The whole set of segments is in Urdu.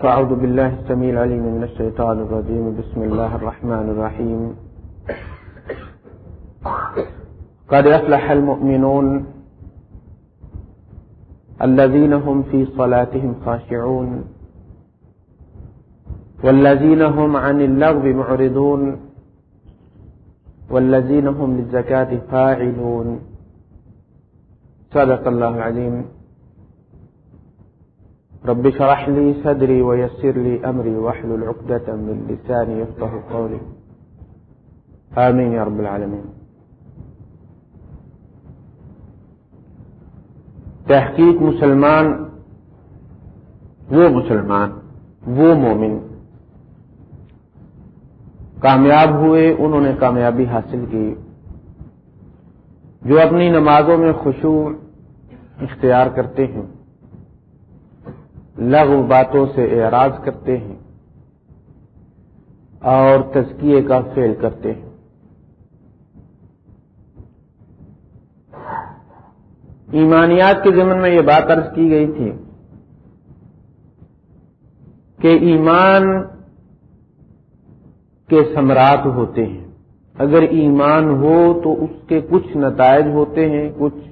فأعوذ بالله السميع العليم من الشيطان الرجيم بسم الله الرحمن الرحيم قد أفلح المؤمنون الذين هم في صلاتهم خاشعون والذين هم عن اللغب معرضون والذين هم للزكاة فاعلون. صدق الله العليم رب شرح لي صدري ويسر لي أمري وحل العقدة من لساني يفضه قولي. آمين يا رب العالمين. تحقیق مسلمان، وہ مسلمان، وہ مومن کامیاب ہوئے، انہوں نے کامیابی حاصل کی، جو اپنی نمازوں میں خوشو اختیار کرتے ہیں۔ لغو باتوں سے اعراض کرتے ہیں اور تزکیے کا فیل کرتے ہیں۔ ایمانیات کے ضمن میں یہ بات عرض کی گئی تھی کہ ایمان کے سمراٹ ہوتے ہیں۔ اگر ایمان ہو تو اس کے کچھ نتائج ہوتے ہیں، کچھ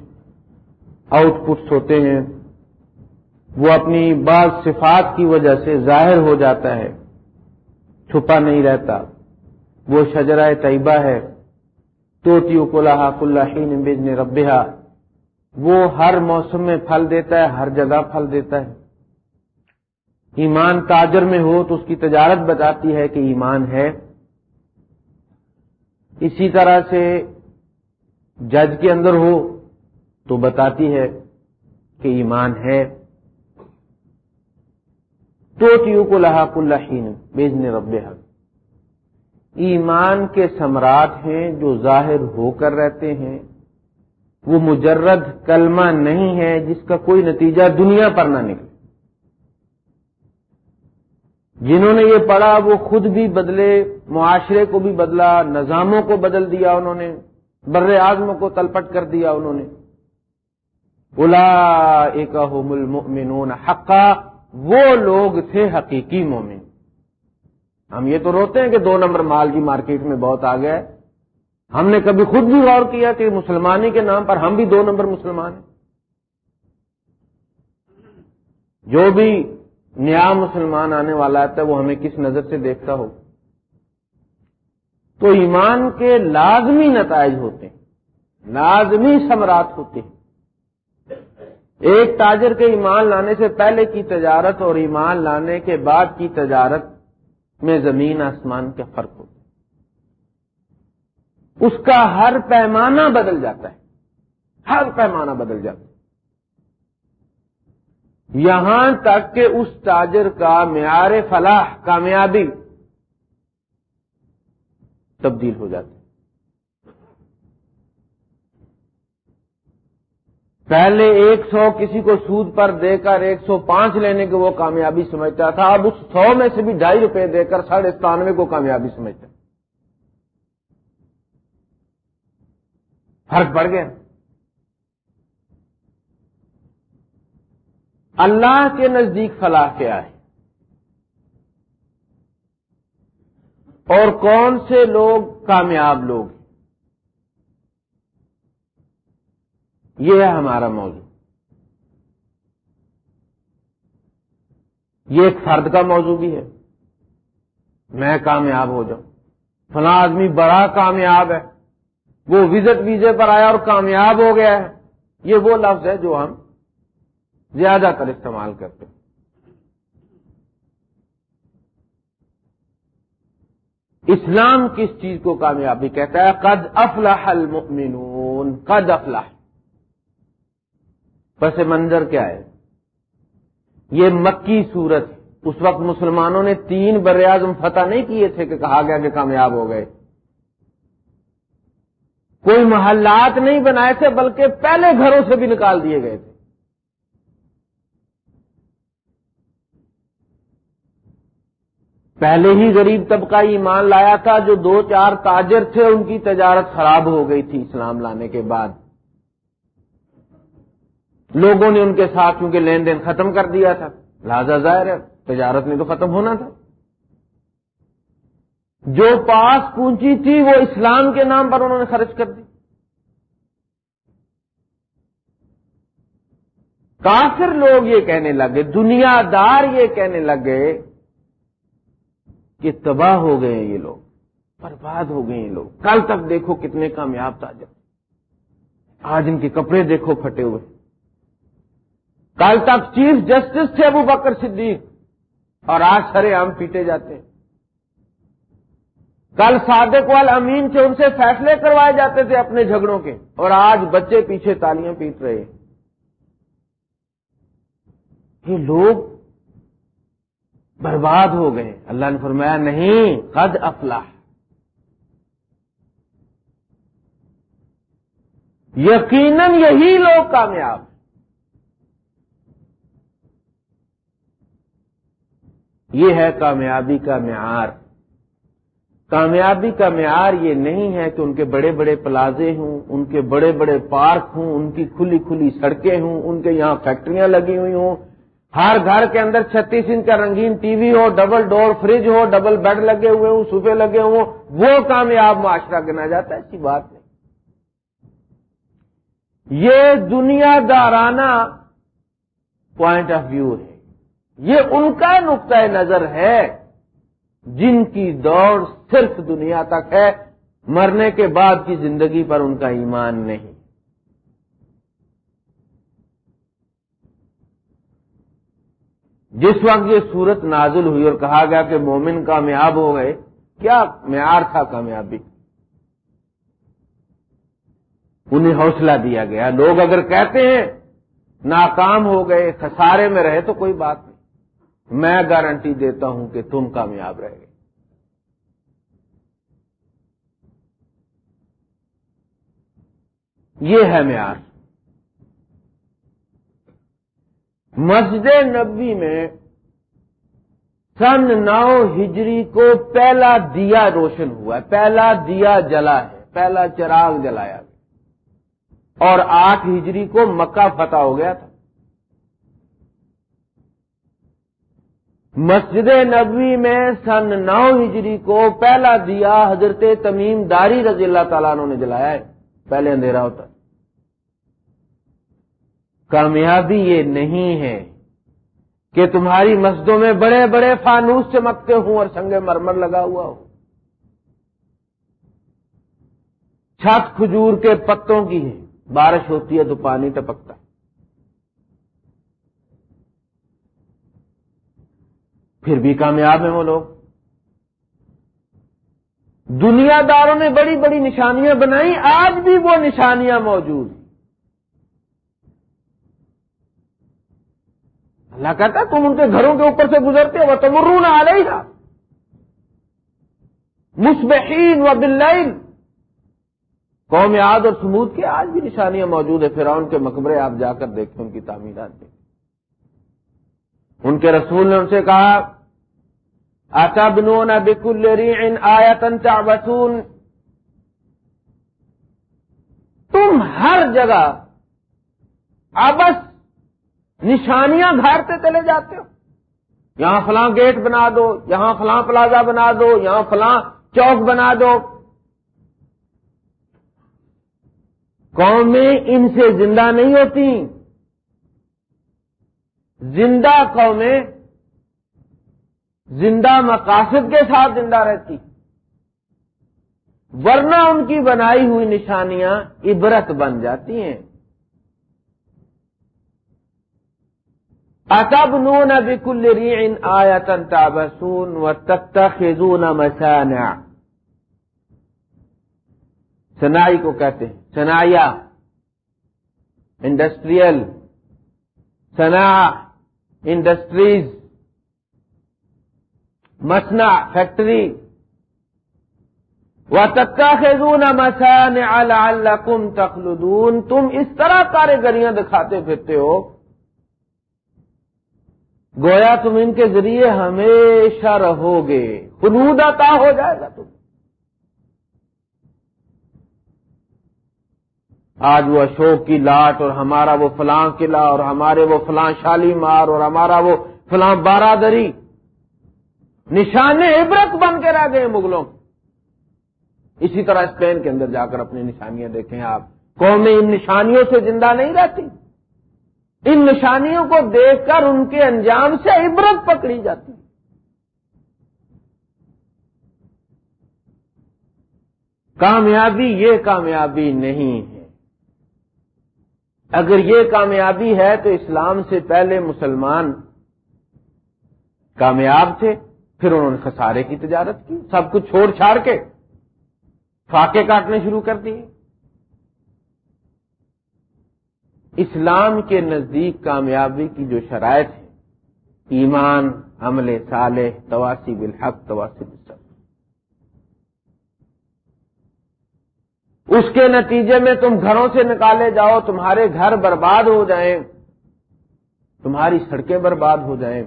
آؤٹ پٹس ہوتے ہیں۔ وہ اپنی بعض صفات کی وجہ سے ظاہر ہو جاتا ہے، چھپا نہیں رہتا۔ وہ شجرائے طیبہ ہے۔ توتیو کو لاحق اللہ بزن ربیہ وہ ہر موسم میں پھل دیتا ہے، ہر جگہ پھل دیتا ہے۔ ایمان تاجر میں ہو تو اس کی تجارت بتاتی ہے کہ ایمان ہے۔ اسی طرح سے جج کے اندر ہو تو بتاتی ہے کہ ایمان ہے۔ تو کو لحاق اللہ بیجن رب ایمان کے سمراٹ ہیں جو ظاہر ہو کر رہتے ہیں۔ وہ مجرد کلمہ نہیں ہے جس کا کوئی نتیجہ دنیا پر نہ نکلے۔ جنہوں نے یہ پڑھا وہ خود بھی بدلے، معاشرے کو بھی بدلا، نظاموں کو بدل دیا انہوں نے، بر اعظم کو تلپٹ کر دیا انہوں نے۔ الا ایک المؤمنون حقا۔ وہ لوگ تھے حقیقی مومن۔ ہم یہ تو روتے ہیں کہ دو نمبر مال کی مارکیٹ میں بہت آ گیا ہے۔ ہم نے کبھی خود بھی غور کیا کہ مسلمانی کے نام پر ہم بھی دو نمبر مسلمان ہیں۔ جو بھی نیا مسلمان آنے والا آتا ہے وہ ہمیں کس نظر سے دیکھتا ہو؟ تو ایمان کے لازمی نتائج ہوتے ہیں، لازمی سمراٹ ہوتے ہیں۔ ایک تاجر کے ایمان لانے سے پہلے کی تجارت اور ایمان لانے کے بعد کی تجارت میں زمین آسمان کا فرق ہوتا ہے اس کا ہر پیمانہ بدل جاتا ہے۔ ہر پیمانہ بدل جاتا ہے۔ یہاں تک کہ اس تاجر کا معیار فلاح، کامیابی تبدیل ہو جاتی پہلے ایک سو کسی کو سود پر دے کر ایک سو پانچ لینے کے وہ کامیابی سمجھتا تھا، اب اس سو میں سے بھی ڈھائی روپے دے کر ساڑھے ستانوے کو کامیابی سمجھتا۔ فرق پڑ گیا۔ اللہ کے نزدیک فلاح کیا ہے؟ اور کون سے لوگ کامیاب لوگ؟ یہ ہے ہمارا موضوع۔ یہ ایک فرد کا موضوع بھی ہے۔ میں کامیاب ہو جاؤں۔ فلاں آدمی بڑا کامیاب ہے۔ وہ وزٹ ویزے پر آیا اور کامیاب ہو گیا ہے۔ یہ وہ لفظ ہے جو ہم زیادہ تر استعمال کرتے ہیں۔ اسلام کس چیز کو کامیابی کہتا ہے؟ قد افلح المؤمنون۔ قد افلح۔ پس منظر کیا ہے؟ یہ مکی صورت اس وقت مسلمانوں نے تین بر اعظم فتح نہیں کیے تھے کہ کہا گیا کہ کامیاب ہو گئے۔ کوئی محلات نہیں بنائے تھے، بلکہ پہلے گھروں سے بھی نکال دیے گئے تھے۔ پہلے ہی غریب طبقہ ایمان لایا تھا، جو دو چار تاجر تھے، ان کی تجارت خراب ہو گئی تھی اسلام لانے کے بعد۔ لوگوں نے ان کے ساتھ کیونکہ لین دین ختم کر دیا تھا۔ لہذا ظاہر ہے، تجارت نے تو ختم ہونا تھا۔ جو پاس پونچی تھی، وہ اسلام کے نام پر انہوں نے خرچ کر دی۔ کافر لوگ یہ کہنے لگے، دنیا دار یہ کہنے لگے کہ تباہ ہو گئے یہ لوگ، برباد ہو گئے یہ لوگ۔ کل تک دیکھو کتنے کامیاب تھا جب آج ان کے کپڑے دیکھو پھٹے ہوئے۔ کل تک چیف جسٹس تھے ابو بکر صدیق اور آج سرے عام پیٹے جاتے ہیں۔ کل صادق وال امین تھے ان سے فیصلے کروائے جاتے تھے اپنے جھگڑوں کے اور آج بچے پیچھے تالیاں پیٹ رہے ہیں۔ یہ لوگ برباد ہو گئے۔ اللہ نے فرمایا، نہیں، قد افلاح۔ یقیناً یہی لوگ کامیاب۔ یہ ہے کامیابی کا معیار۔ کامیابی کا معیار یہ نہیں ہے کہ ان کے بڑے بڑے پلازے ہوں، ان کے بڑے بڑے پارک ہوں، ان کی کھلی کھلی سڑکیں ہوں، ان کے یہاں فیکٹریاں لگی ہوئی ہوں۔ ہر گھر کے اندر چھتیس انچ کا رنگین ٹی وی ہو، ڈبل ڈور فریج ہو، ڈبل بیڈ لگے ہوئے ہوں صوفے لگے ہوئے وہ کامیاب معاشرہ گنا جاتا ہے، ایسی بات نہیں۔ یہ دنیا دارانہ پوائنٹ آف ویو ہے۔ یہ ان کا نقطۂ نظر ہے جن کی دوڑ صرف دنیا تک ہے، مرنے کے بعد کی زندگی پر ان کا ایمان نہیں۔ جس وقت یہ صورت نازل ہوئی اور کہا گیا کہ مومن کامیاب ہو گئے، کیا معیار تھا کامیابی؟ انہیں حوصلہ دیا گیا۔ لوگ اگر کہتے ہیں ناکام ہو گئے، خسارے میں رہے تو کوئی بات نہیں۔ میں گارنٹی دیتا ہوں کہ تم کامیاب رہے گے یہ ہے معیار۔ مسجد نبی میں سن نو ہجری کو پہلا دیا روشن ہوا ہے، پہلا دیا جلا ہے، پہلا چراغ جلایا اور آٹھ ہجری کو مکہ فتح ہو گیا تھا۔ مسجد نبوی میں سن نو ہجری کو پہلا دیا حضرت تمیم داری رضی اللہ تعالیٰ نے جلایا ہے۔ پہلے اندھیرا ہوتا۔ کامیابی یہ نہیں ہے کہ تمہاری مسجدوں میں بڑے بڑے فانوس چمکتے ہوں اور سنگ مرمر لگا ہوا ہو۔ چھت کھجور کے پتوں کی ہے۔ بارش ہوتی ہے تو پانی ٹپکتا۔ ہے پھر بھی کامیاب ہیں وہ لوگ۔ دنیا داروں نے بڑی بڑی نشانیاں بنائی، آج بھی وہ نشانیاں موجود اللہ کہتا تم ان کے گھروں کے اوپر سے گزرتے ہو تو مرون آ رہی تھا مسبحین و بلین قوم یاد اور سمود کے آج بھی نشانیاں موجود ہیں، فرعون کے مقبرے، آپ جا کر دیکھیں ان کی تعمیرات دیکھیں۔ ان کے رسول نے ان سے کہا، اتبنون بكل ريع آیتن تعبثون. تم ہر جگہ آبس نشانیاں گھارتے چلے جاتے ہو۔ یہاں فلاں گیٹ بنا دو، یہاں فلاں پلازا بنا دو، یہاں فلاں چوک بنا دو۔ قومیں ان سے زندہ نہیں ہوتی زندہ قومیں زندہ مقاصد کے ساتھ زندہ رہتی۔ ورنہ ان کی بنائی ہوئی نشانیاں عبرت بن جاتی ہیں۔ اتب نون بکل ریعن آیتن تابسون و تتخذون مسانع سنائی کو کہتے ہیں سنایا انڈسٹریل سنا انڈسٹریز مسنا فیکٹری و تکا خیزون مسان الکم تخلدون. تم اس طرح کاریگریاں دکھاتے پھرتے ہو۔ گویا تم ان کے ذریعے ہمیشہ رہو گے۔ خلود عطا ہو جائے گا تم آج وہ اشوک کی لاٹ اور ہمارا وہ فلاں قلعہ اور ہمارے وہ فلاں شالی مار اور ہمارا وہ فلاں بارادری نشان عبرت بن کے رہ گئے مغلوں اسی طرح اسپین کے اندر جا کر اپنی نشانیاں دیکھیں آپ۔ قومیں ان نشانیوں سے زندہ نہیں رہتی۔ ان نشانیوں کو دیکھ کر ان کے انجام سے عبرت پکڑی جاتی۔ کامیابی یہ کامیابی نہیں ہے۔ اگر یہ کامیابی ہے تو اسلام سے پہلے مسلمان کامیاب تھے، پھر انہوں نے خسارے کی تجارت کی، سب کچھ چھوڑ چھاڑ کے فاقے کاٹنے شروع کر دیے۔ اسلام کے نزدیک کامیابی کی جو شرائط ہے ایمان، عمل صالح تواسی بالحق تواسی بالصبر۔ اس کے نتیجے میں تم گھروں سے نکالے جاؤ، تمہارے گھر برباد ہو جائیں۔ تمہاری سڑکیں برباد ہو جائیں۔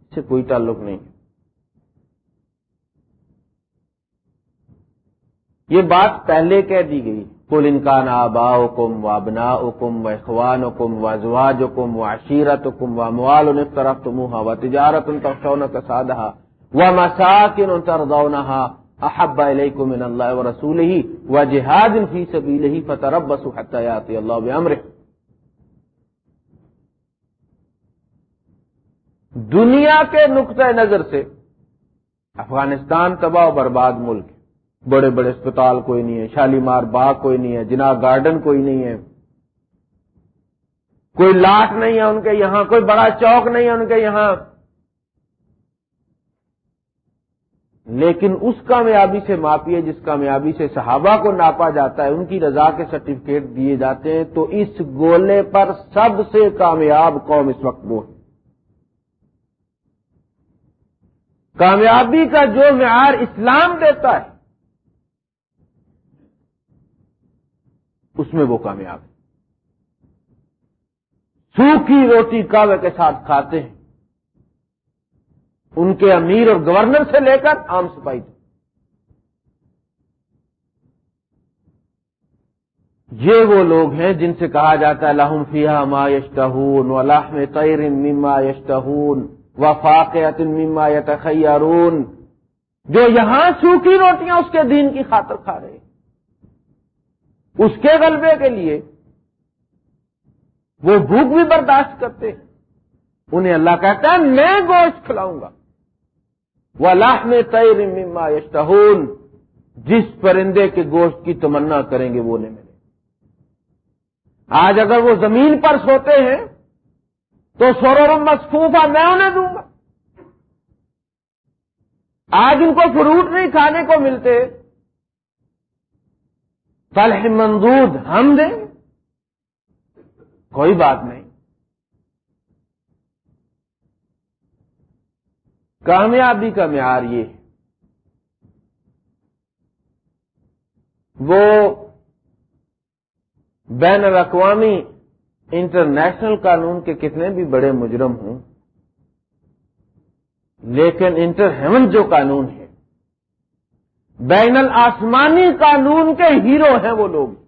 اس سے کوئی تعلق نہیں۔ یہ بات پہلے کہہ دی گئی۔ کل انکان آبا حکم و ابنا حکم و اخوان حکم و ازواج و عشیرت حکم و موال طرف تمہا و تجارت ان کا سادہ و مساکن تردونہا احب علیکم من اللہ و رسول ہی و جہاد فی سبیل ہی فتربص حتی اللہ بعمرہ دنیا کے نقطۂ نظر سے افغانستان تباہ و برباد ملک بڑے بڑے اسپتال کوئی نہیں ہے شالیمار باغ کوئی نہیں ہے، جناح گارڈن کوئی نہیں ہے۔ کوئی لاٹ نہیں ہے ان کے یہاں، کوئی بڑا چوک نہیں ہے ان کے یہاں۔ لیکن اس کامیابی سے ماپیے جس کامیابی سے صحابہ کو ناپا جاتا ہے، ان کی رضا کے سرٹیفکیٹ دیے جاتے ہیں۔ تو اس گولے پر سب سے کامیاب قوم اس وقت وہ ہے کامیابی کا جو معیار اسلام دیتا ہے، اس میں وہ کامیاب ہے۔ سوکھی روٹی کاوے کے ساتھ کھاتے ہیں۔ ان کے امیر اور گورنر سے لے کر عام سپاہی تک۔ یہ وہ لوگ ہیں جن سے کہا جاتا ہے، لہم فیا ما یشتہون و لحم طیر مما یشتہون و فاقیت مما یتخیرون۔ جو یہاں سوکھی روٹیاں اس کے دین کی خاطر کھا رہے اس کے غلبے کے لیے وہ بھوک بھی برداشت کرتے ہیں۔ انہیں اللہ کہتا ہے، میں گوشت کھلاؤں گا۔ وہ میں تیر مما یشتہون، جس پرندے کے گوشت کی تمنا کریں گے وہ نہیں ملے۔ آج اگر وہ زمین پر سوتے ہیں، تو سورو مصفوفہ میں انہیں دوں گا۔ آج ان کو فروٹ نہیں کھانے کو ملتے۔ فلح مندود ہم دیں۔ کوئی بات نہیں۔ کامیابی کا معیار یہ ہے۔ وہ بین الاقوامی انٹرنیشنل قانون کے کتنے بھی بڑے مجرم ہوں، لیکن انٹر ہیون جو قانون ہے، بین الاسمانی قانون کے ہیرو ہیں وہ لوگ۔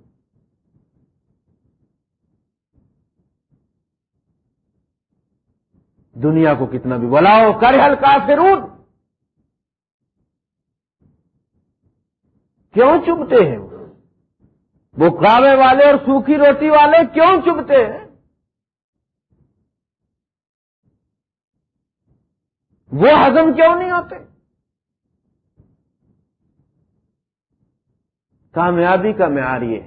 دنیا کو کتنا بھی بلاؤ کر ہلکا فرون کیوں چبتے ہیں وہ؟ کاوے والے اور سوکھی روٹی والے کیوں چبتے ہیں؟ وہ ہزم کیوں نہیں ہوتے؟ کامیابی کا معیار یہ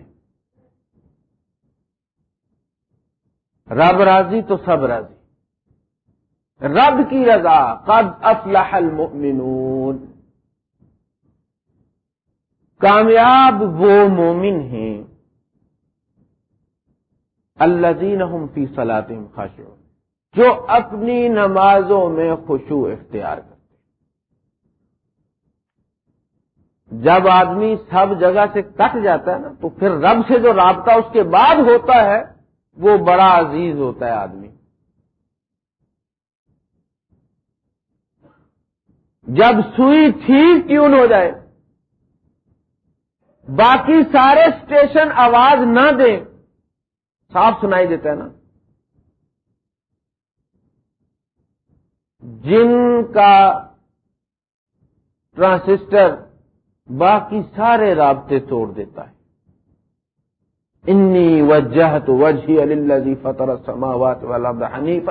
رب راضی تو سب راضی۔ رب کی رضا، قد افلح المؤمنون۔ کامیاب وہ مومن ہیں۔ اللہ فی صلاتہم خاشعون۔ جو اپنی نمازوں میں خوشو اختیار کرتے جب آدمی سب جگہ سے کٹ جاتا ہے نا، تو پھر رب سے جو رابطہ اس کے بعد ہوتا ہے، وہ بڑا عزیز ہوتا ہے آدمی۔ جب سوئی ٹھیک ٹیون ہو جائے؟ باقی سارے اسٹیشن آواز نہ دیں۔ صاف سنائی دیتا ہے نا۔ جن کا ٹرانسسٹر باقی سارے رابطے توڑ دیتا ہے۔ انی وجہ تو وجہ علی فطر سماوات والا حنیف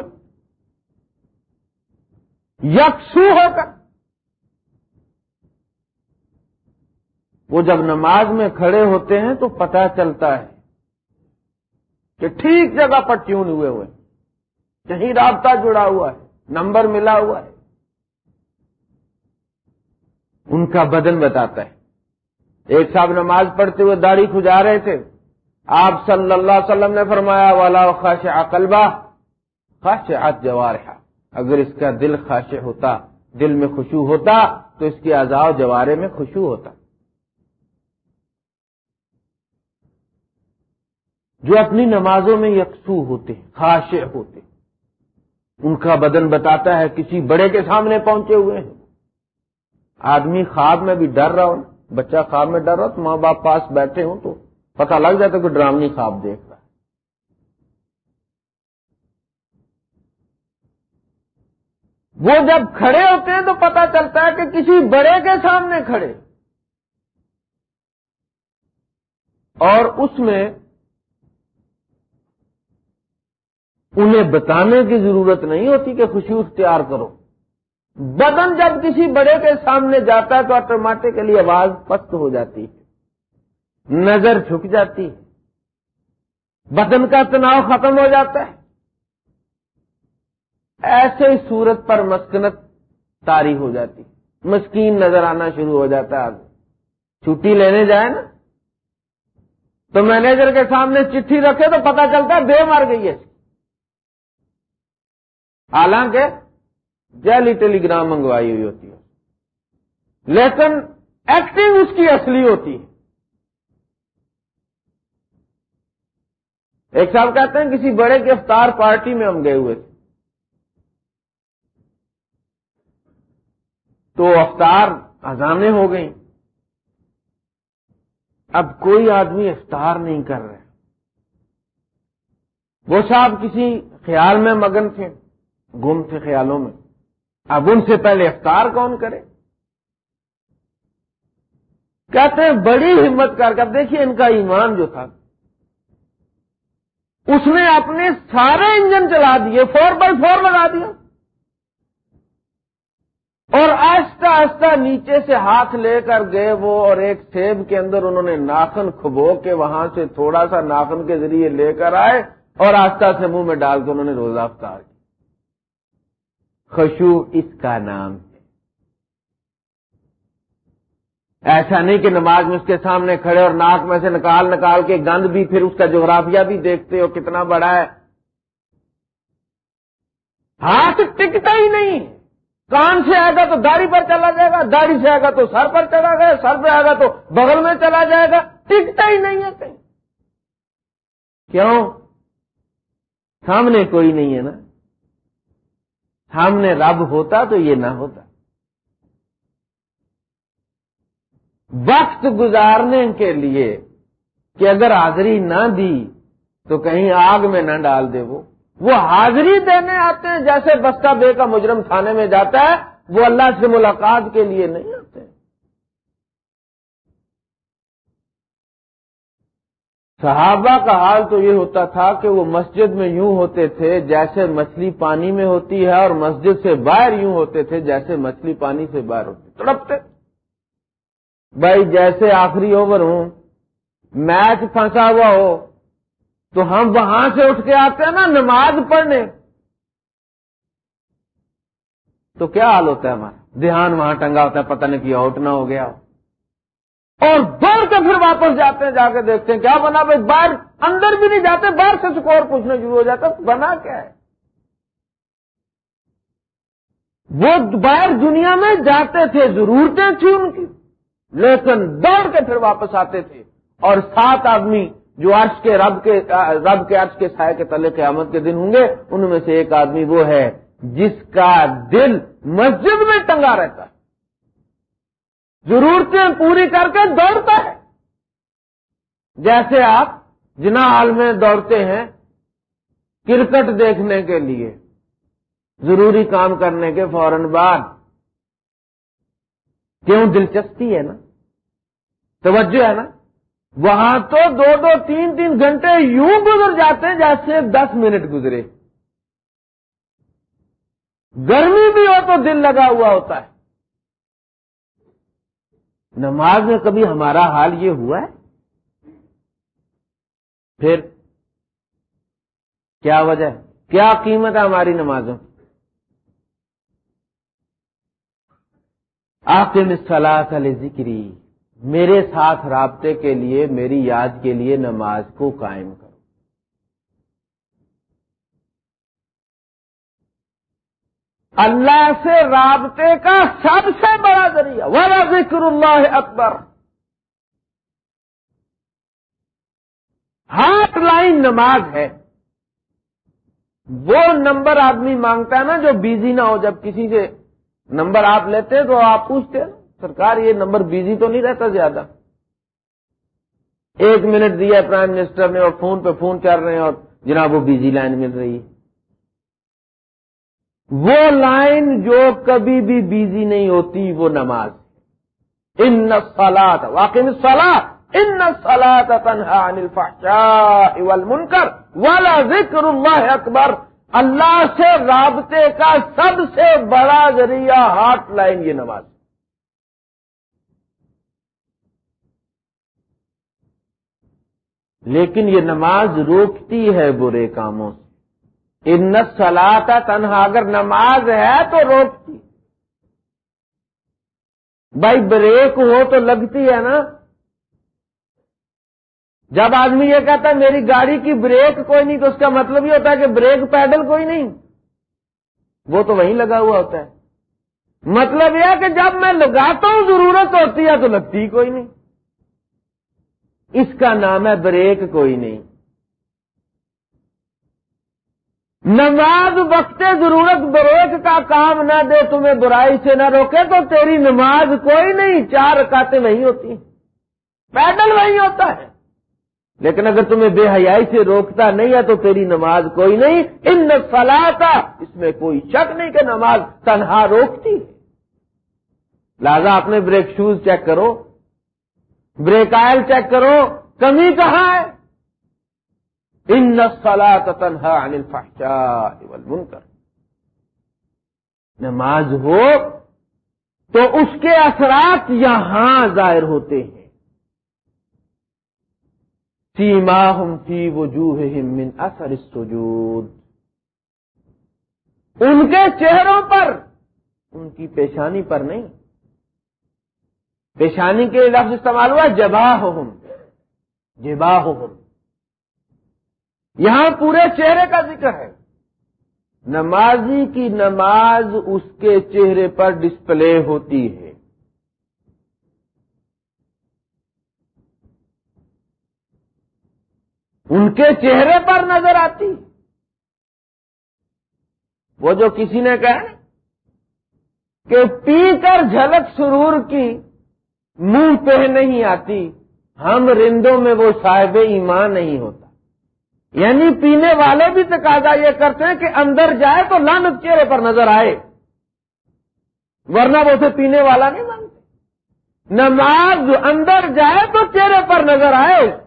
یکسو ہو کر وہ جب نماز میں کھڑے ہوتے ہیں تو پتہ چلتا ہے کہ ٹھیک جگہ پر ٹیون ہوئے ہوئے کہیں رابطہ جڑا ہوا ہے، نمبر ملا ہوا ہے۔ ان کا بدن بتاتا ہے۔ ایک صاحب نماز پڑھتے ہوئے داڑھی کھجا رہے تھے۔ آپ صلی اللہ علیہ وسلم نے فرمایا، والا خاش اقلبہ خاش آت جوار اگر اس کا دل خاش ہوتا، دل میں خوشو ہوتا، تو اس کے آزاد جوارے میں خوشو ہوتا۔ جو اپنی نمازوں میں یکسو ہوتے خاش ہوتے ان کا بدن بتاتا ہے کسی بڑے کے سامنے پہنچے ہوئے ہیں۔ آدمی خواب میں بھی ڈر رہا ہو، بچہ خواب میں ڈر رہا تو ماں باپ پاس بیٹھے ہوں تو پتہ لگ جاتا کہ ڈرامنی خواب دیکھ رہا ہے۔ وہ جب کھڑے ہوتے ہیں تو پتہ چلتا ہے کہ کسی بڑے کے سامنے کھڑے۔ اور اس میں انہیں بتانے کی ضرورت نہیں ہوتی کہ خوشی اختیار کرو۔ بدن جب کسی بڑے کے سامنے جاتا ہے تو آٹومیٹکلی آواز پست ہو جاتی ہے۔ نظر جھک جاتی ہے۔ بدن کا تناؤ ختم ہو جاتا ہے۔ ایسے ہی صورت پر مسکنت تاری ہو جاتی مسکین نظر آنا شروع ہو جاتا ہے۔ آگے چھٹی لینے جائے نا۔ تو مینیجر کے سامنے چٹھی رکھے تو پتا چلتا ہے بے مار گئی ہے۔ حالانکہ جیلی ٹیلی گرام منگوائی ہوئی ہوتی ہے۔ لیکن ایکٹنگ اس کی اصلی ہوتی ہے۔ ایک صاحب کہتے ہیں کسی بڑے کی افطار پارٹی میں ہم گئے ہوئے تھے۔ تو افطار اذانیں ہو گئیں۔ اب کوئی آدمی افطار نہیں کر رہے وہ صاحب کسی خیال میں مگن تھے۔ گم تھے خیالوں میں۔ اب ان سے پہلے افطار کون کرے؟ کہتے ہیں بڑی ہمت کر کے دیکھیے ان کا ایمان جو تھا۔ اس نے اپنے سارے انجن چلا دیے، فور بائی فور لگا دیا۔ اور آہستہ آہستہ نیچے سے ہاتھ لے کر گئے وہ، اور ایک سیب کے اندر انہوں نے ناخن کھبو کے وہاں سے تھوڑا سا ناخن کے ذریعے لے کر آئے، اور آستہ سے منہ میں ڈال کے انہوں نے روزہ افطار کیا۔ خشو اس کا نام ہے۔ ایسا نہیں کہ نماز میں اس کے سامنے کھڑے اور ناک میں سے نکال نکال کے گند بھی، پھر اس کا جغرافیہ بھی دیکھتے ہو کتنا بڑا ہے۔ ہاتھ ٹکتا ہی نہیں۔ کان سے آئے گا تو داڑھی پر چلا جائے گا، داڑھی سے آئے گا تو سر پر چلا گیا، سر پہ آئے گا تو بغل میں چلا جائے گا۔ ٹکتا ہی نہیں ہے کہیں۔ کیوں؟ سامنے کوئی نہیں ہے نا۔ سامنے رب ہوتا تو یہ نہ ہوتا۔ وقت گزارنے کے لیے کہ اگر حاضری نہ دی تو کہیں آگ میں نہ ڈال دے وہ۔ وہ حاضری دینے آتے ہیں، جیسے بستہ بے کا مجرم تھانے میں جاتا ہے، وہ اللہ سے ملاقات کے لیے نہیں آتے۔ صحابہ کا حال تو یہ ہوتا تھا کہ وہ مسجد میں یوں ہوتے تھے جیسے مچھلی پانی میں ہوتی ہے اور مسجد سے باہر یوں ہوتے تھے جیسے مچھلی پانی سے باہر ہوتی تڑپتے۔ بھائی جیسے آخری اوور ہوں، میچ پھنسا ہوا ہو، تو ہم وہاں سے اٹھ کے آتے ہیں نا نماز پڑھنے۔ تو کیا حال ہوتا ہے ہمارا؟ دھیان وہاں ٹنگا ہوتا ہے، پتہ نہیں کہ آؤٹ نہ ہو گیا اور دوڑ کے پھر واپس جاتے ہیں، جا کے دیکھتے ہیں، کیا بنا بھائی؟ باہر اندر بھی نہیں جاتے، باہر سے سکور پوچھنا شروع ہو جاتا بنا کیا ہے؟ وہ باہر دنیا میں جاتے تھے، ضرورتیں تھیں ان کی، لیکن دوڑ کے پھر واپس آتے تھے۔ اور سات آدمی جو عرش کے رب کے رب کے عرش کے سائے کے تلے قیامت کے دن ہوں گے، ان میں سے ایک آدمی وہ ہے جس کا دل مسجد میں ٹنگا رہتا ہے۔ ضرورتیں پوری کر کے دوڑتا ہے۔ جیسے آپ جنا حال میں دوڑتے ہیں کرکٹ دیکھنے کے لیے، ضروری کام کرنے کے فوراً بعد۔ کیوں دلچسپی ہے نا؟ توجہ ہے نا؟ وہاں تو دو دو تین تین گھنٹے یوں گزر جاتے ہیں جیسے دس منٹ گزرے۔ گرمی بھی ہو تو دل لگا ہوا ہوتا ہے۔ نماز میں کبھی ہمارا حال یہ ہوا ہے؟ پھر کیا وجہ ہے؟ کیا قیمت ہے ہماری نمازوں آپ کے مسلاح ذکری میرے ساتھ رابطے کے لیے، میری یاد کے لیے نماز کو قائم کر اللہ سے رابطے کا سب سے بڑا ذریعہ۔ والا ذکر اللہ اکبر ہاتھ لائن نماز ہے۔ وہ نمبر آدمی مانگتا ہے نا جو بیزی نہ ہو۔ جب کسی سے نمبر آپ لیتے تو آپ پوچھتے ہیں سرکار، یہ نمبر بیزی تو نہیں رہتا زیادہ۔ ایک منٹ دیا پرائم منسٹر نے اور فون پہ فون چل رہے ہیں اور جناب وہ بیزی لائن مل رہی ہے۔ وہ لائن جو کبھی بھی بیزی نہیں ہوتی وہ نماز ان سالات واقعی سلاد ان سلاد تنہا والمنکر۔ والا ذکر اللہ اکبر۔ اللہ سے رابطے کا سب سے بڑا ذریعہ ہاتھ لائن یہ نماز لیکن یہ نماز روکتی ہے برے کاموں سے۔ ان سلاتا تنہا، اگر نماز ہے تو روکتی۔ بھائی بریک ہو تو لگتی ہے نا۔ جب آدمی یہ کہتا ہے میری گاڑی کی بریک کوئی نہیں، تو اس کا مطلب یہ ہوتا ہے کہ بریک پیڈل کوئی نہیں۔ وہ تو وہیں لگا ہوا ہوتا ہے۔ مطلب یہ کہ جب میں لگاتا ہوں، ضرورت ہوتی ہے تو لگتی کوئی نہیں۔ اس کا نام ہے بریک کوئی نہیں۔ نماز وقت ضرورت بریک کا کام نہ دے، تمہیں برائی سے نہ روکے، تو تیری نماز کوئی نہیں، چار رکاتے نہیں ہوتی پیدل وہی ہوتا ہے۔ لیکن اگر تمہیں بے حیائی سے روکتا نہیں ہے، تو تیری نماز کوئی نہیں۔ ان فلا اس میں کوئی شک نہیں کہ نماز تنہا روکتی لہذا اپنے بریک شوز چیک کرو، بریک آئل چیک کرو، کمی کہاں ہے؟ ان تنہا انل کر نماز ہو تو اس کے اثرات یہاں ظاہر ہوتے ہیں۔ سیما ہم فی وجوہ من اثر السجود۔ ان کے چہروں پر، ان کی پیشانی پر نہیں۔ پیشانی کے لفظ استعمال ہوا جبا ہم جبا ہم یہاں پورے چہرے کا ذکر ہے۔ نمازی کی نماز اس کے چہرے پر ڈسپلے ہوتی ہے۔ ان کے چہرے پر نظر آتی۔ وہ جو کسی نے کہا کہ پی کر جھلک سرور کی منہ پہ نہیں آتی، ہم رندوں میں وہ صاحب ایمان نہیں ہوتا۔ یعنی پینے والے بھی تقاضا یہ کرتے ہیں کہ اندر جائے تو لانت چہرے پر نظر آئے۔ ورنہ وہ اسے پینے والا نہیں مانتے۔ نماز اندر جائے تو چہرے پر نظر آئے۔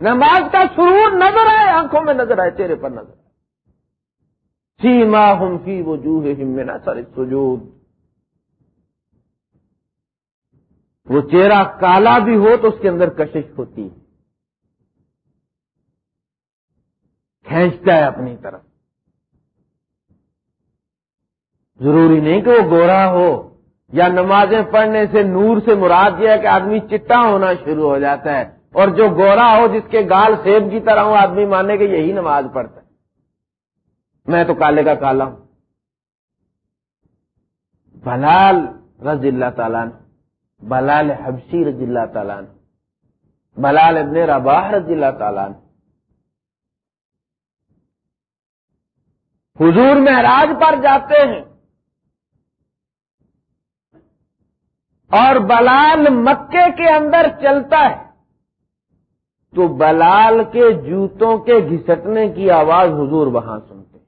نماز کا سرور نظر آئے، آنکھوں میں نظر آئے، چہرے پر نظر آئے۔ سیما ہم کی وہ جو سر سجود وہ چہرہ کالا بھی ہو تو اس کے اندر کشش ہوتی۔ ہے کھینچتا ہے اپنی طرف۔ ضروری نہیں کہ وہ گورا ہو یا نمازیں پڑھنے سے نور سے مراد یہ ہے کہ آدمی چٹا ہونا شروع ہو جاتا ہے اور جو گورا ہو جس کے گال سیب کی طرح ہو آدمی مانے کہ یہی نماز پڑھتا ہے۔ میں تو کالے کا کالا ہوں۔ بلال رضی اللہ تعالیٰ نے بلال حبشی رضی اللہ تعالیٰ نے بلال ابن رباح رضی اللہ تعالیٰ نے حضور مہراج پر جاتے ہیں اور بلال مکے کے اندر چلتا ہے تو بلال کے جوتوں کے گھسٹنے کی آواز حضور وہاں سنتے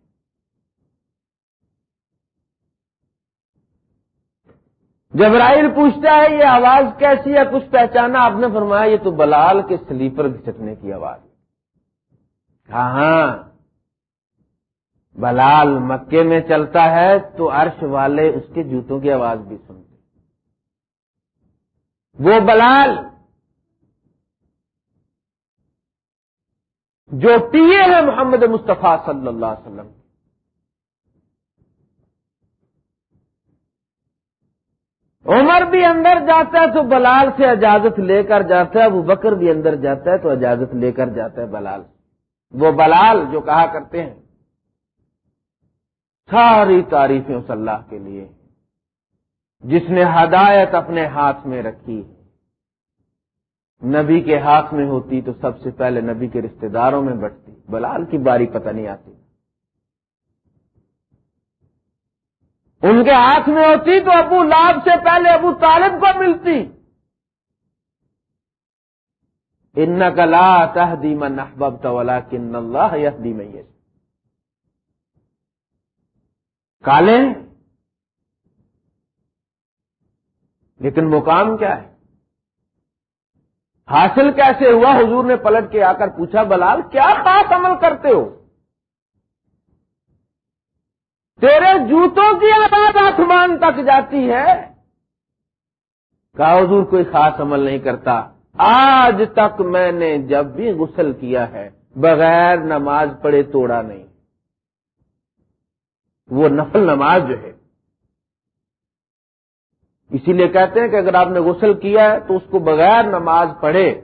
جبرائیل پوچھتا ہے، یہ آواز کیسی ہے؟ کچھ پہچانا؟ آپ نے فرمایا، یہ تو بلال کے سلیپر گھسٹنے کی آواز ہاں بلال مکے میں چلتا ہے تو عرش والے اس کے جوتوں کی آواز بھی سنتے وہ بلال جو پیے ہیں محمد مصطفیٰ صلی اللہ علیہ وسلم۔ عمر بھی اندر جاتا ہے تو بلال سے اجازت لے کر جاتا ہے وہ بکر بھی اندر جاتا ہے تو اجازت لے کر جاتا ہے بلال۔ وہ بلال جو کہا کرتے ہیں۔ ساری تعریفیں اس اللہ کے لیے۔ جس نے ہدایت اپنے ہاتھ میں رکھی، نبی کے ہاتھ میں ہوتی تو سب سے پہلے نبی کے رشتہ داروں میں بٹتی۔ بلال کی باری پتہ نہیں آتی۔ ان کے ہاتھ میں ہوتی تو ابو لاب سے پہلے ابو طالب کو ملتی۔ ان لا تہدی من احببت ولكن اللہ يهدي من يشاء کالے لیکن مقام کیا ہے؟ حاصل کیسے ہوا؟ حضور نے پلٹ کے آ کر پوچھا، بلال، کیا خاص عمل کرتے ہو؟ تیرے جوتوں کی آواز آسمان تک جاتی ہے۔ کہا، حضور، کوئی خاص عمل نہیں کرتا۔ آج تک میں نے جب بھی غسل کیا ہے، بغیر نماز پڑھے توڑا نہیں۔ وہ نفل نماز جو ہے۔ اسی لیے کہتے ہیں کہ اگر آپ نے غسل کیا ہے تو اس کو بغیر نماز پڑھے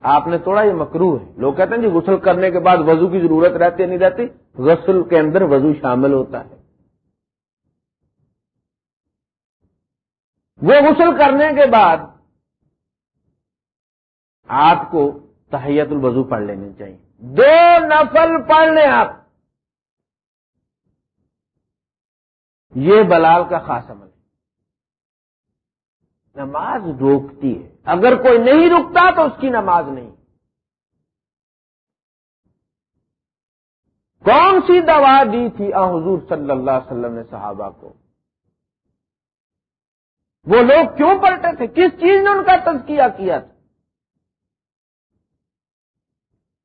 آپ نے توڑا، یہ مکرو ہے۔ لوگ کہتے ہیں جی غسل کرنے کے بعد وضو کی ضرورت رہتی نہیں رہتی؟ غسل کے اندر وضو شامل ہوتا ہے۔ وہ غسل کرنے کے بعد آپ کو تحیت الوضو پڑھ لینے چاہیے۔ دو نفل پڑھ لیں آپ۔ یہ بلال کا خاص عمل ہے۔ نماز روکتی ہے۔ اگر کوئی نہیں رکتا تو اس کی نماز نہیں۔ کون سی دوا دی تھی آ حضور صلی اللہ علیہ وسلم نے صحابہ کو؟ وہ لوگ کیوں پلٹے تھے؟ کس چیز نے ان کا تزکیہ کیا تھا؟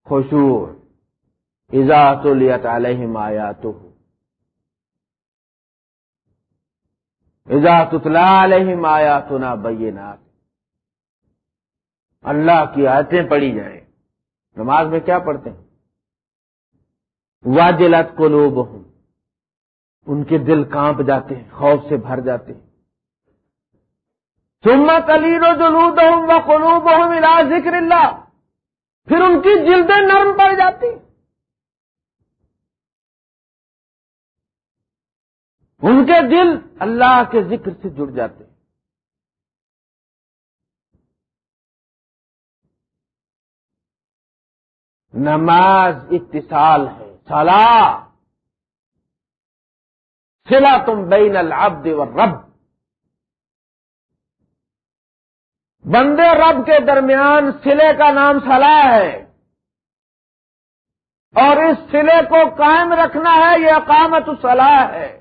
خوشور۔ اجاط علیہم آیات اجاط علیہم آیاتنا بینات اللہ کی آیتیں پڑھی جائیں۔ نماز میں کیا پڑھتے ہیں؟ واجلت کو لوگ ان کے دل کانپ جاتے ہیں، خوف سے بھر جاتے ہیں۔ ثم تلین و جلودہم و قلوبہم الى ذکر اللہ۔ پھر ان کی جلدیں نرم پڑ جاتی۔ ان کے دل اللہ کے ذکر سے جڑ جاتے نماز اتصال ہے سلا سلا تم بین العبد والرب۔ بندے رب کے درمیان سلے کا نام سلاح ہے۔ اور اس سلے کو قائم رکھنا ہے، یہ اقامت صلاح ہے۔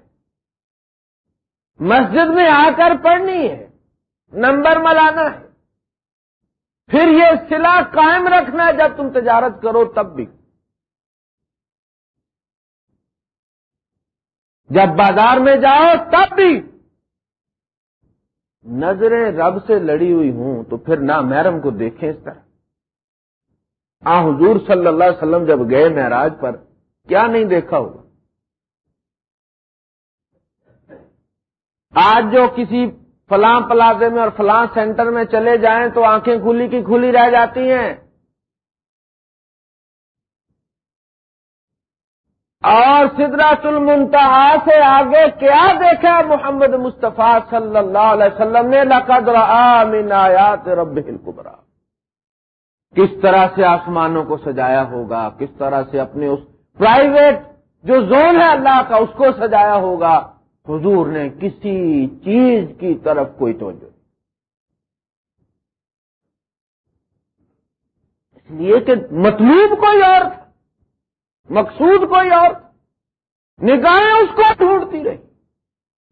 مسجد میں آ کر پڑھنی ہے، نمبر ملانا ہے۔ پھر یہ سلا قائم رکھنا ہے، جب تم تجارت کرو تب بھی۔ جب بازار میں جاؤ تب بھی۔ نظریں رب سے لڑی ہوئی ہوں تو پھر نہ محرم کو دیکھیں اس طرح۔ آ حضور صلی اللہ علیہ وسلم جب گئے معراج پر، کیا نہیں دیکھا ہوگا؟ آج جو کسی فلاں پلازے میں اور فلاں سینٹر میں چلے جائیں تو آنکھیں کھلی کی کھلی رہ جاتی ہیں۔ اور سدرات المنتہا سے آگے کیا دیکھا محمد مصطفیٰ صلی اللہ علیہ وسلم نے؟ لقدر آمین آیات رب القبرا کس طرح سے آسمانوں کو سجایا ہوگا؟ کس طرح سے اپنے اس پرائیویٹ جو زون ہے اللہ کا، اس کو سجایا ہوگا۔ حضور نے کسی چیز کی طرف کوئی توجہ اس لیے کہ مطلوب کوئی اور تھا، مقصود کوئی اور نگاہیں اس کو ڈھونڈتی رہی۔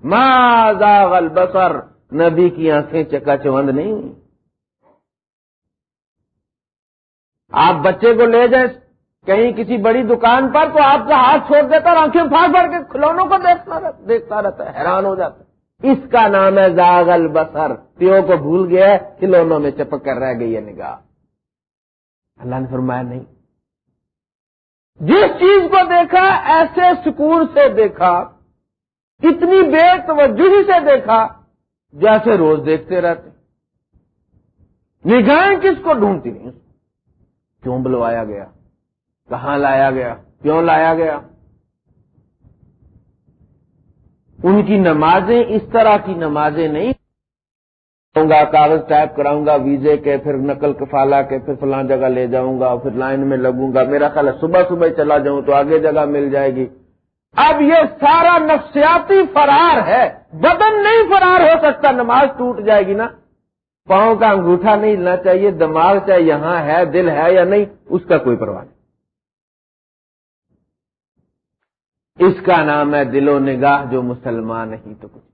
ما زاغ البصر، نبی کی آنکھیں چکا چوند نہیں ہوئی۔ آپ بچے کو لے جائیں۔ کہیں کسی بڑی دکان پر تو آپ کا ہاتھ چھوڑ دیتا اور آنکھیں پھاڑ پھاڑ کے کھلونوں کو دیکھتا رہتا ہے، حیران ہو جاتا ہے۔ اس کا نام ہے زاغل بسر پیو کو بھول گیا ہے، کھلونوں میں چپک کر رہ گئی ہے نگاہ۔ اللہ نے فرمایا، نہیں۔ جس چیز کو دیکھا، ایسے سکون سے دیکھا، اتنی بے توجہی سے دیکھا، جیسے روز دیکھتے رہتے۔ نگاہیں کس کو ڈھونڈتی نہیں؟ کیوں بلوایا گیا؟ کہاں لایا گیا؟ کیوں لایا گیا؟ ان کی نمازیں اس طرح کی نمازیں نہیں گا، کاغذ ٹائپ کراؤں گا، ویزے کے، پھر نقل کفالا کے، پھر فلاں جگہ لے جاؤں گا، پھر لائن میں لگوں گا۔ میرا خیال ہے صبح صبح چلا جاؤں تو آگے جگہ مل جائے گی۔ اب یہ سارا نفسیاتی فرار ہے۔ بدن نہیں فرار ہو سکتا، نماز ٹوٹ جائے گی نا۔ پاؤں کا انگوٹھا نہیں لینا چاہیے، دماغ چاہے یہاں ہے، دل ہے یا نہیں، اس کا کوئی پرواہ نہیں۔ اس کا نام ہے دل و نگاہ جو مسلمان نہیں تو کچھ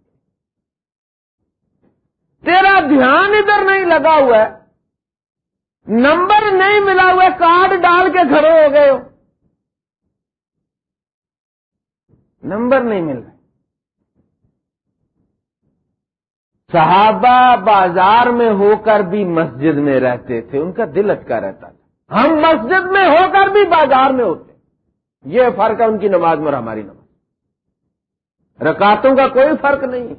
تیرا دھیان ادھر نہیں لگا ہوا ہے۔ نمبر نہیں ملا ہوا کارڈ ڈال کے گھروں ہو گئے ہو۔ نمبر نہیں مل رہا صحابہ بازار میں ہو کر بھی مسجد میں رہتے تھے، ان کا دل اٹکا رہتا تھا۔ ہم مسجد میں ہو کر بھی بازار میں ہوتے۔ یہ فرق ہے ان کی نماز میں اور ہماری نماز رکاتوں کا کوئی فرق نہیں۔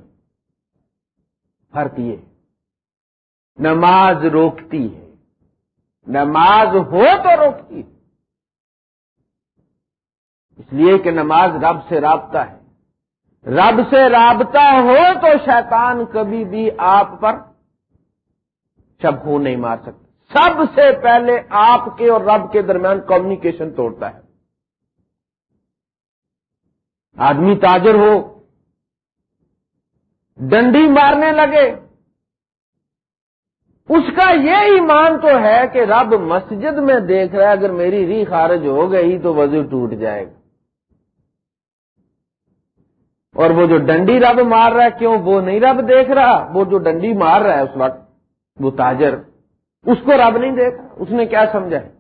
فرق یہ، نماز روکتی ہے۔ نماز ہو تو روکتی ہے۔ اس لیے کہ نماز رب سے رابطہ ہے۔ رب سے رابطہ ہو تو شیطان کبھی بھی آپ پر شب نہیں مار سکتا۔ سب سے پہلے آپ کے اور رب کے درمیان کمیونیکیشن توڑتا ہے۔ آدمی تاجر ہو، ڈنڈی مارنے لگے۔ اس کا یہ ایمان تو ہے کہ رب مسجد میں دیکھ رہا ہے، اگر میری ری خارج ہو گئی تو وضو ٹوٹ جائے گا۔ اور وہ جو ڈنڈی رب مار رہا ہے، کیوں وہ نہیں رب دیکھ رہا؟ وہ جو ڈنڈی مار رہا ہے اس وقت، وہ تاجر، اس کو رب نہیں دیکھ اس نے کیا سمجھا ہے؟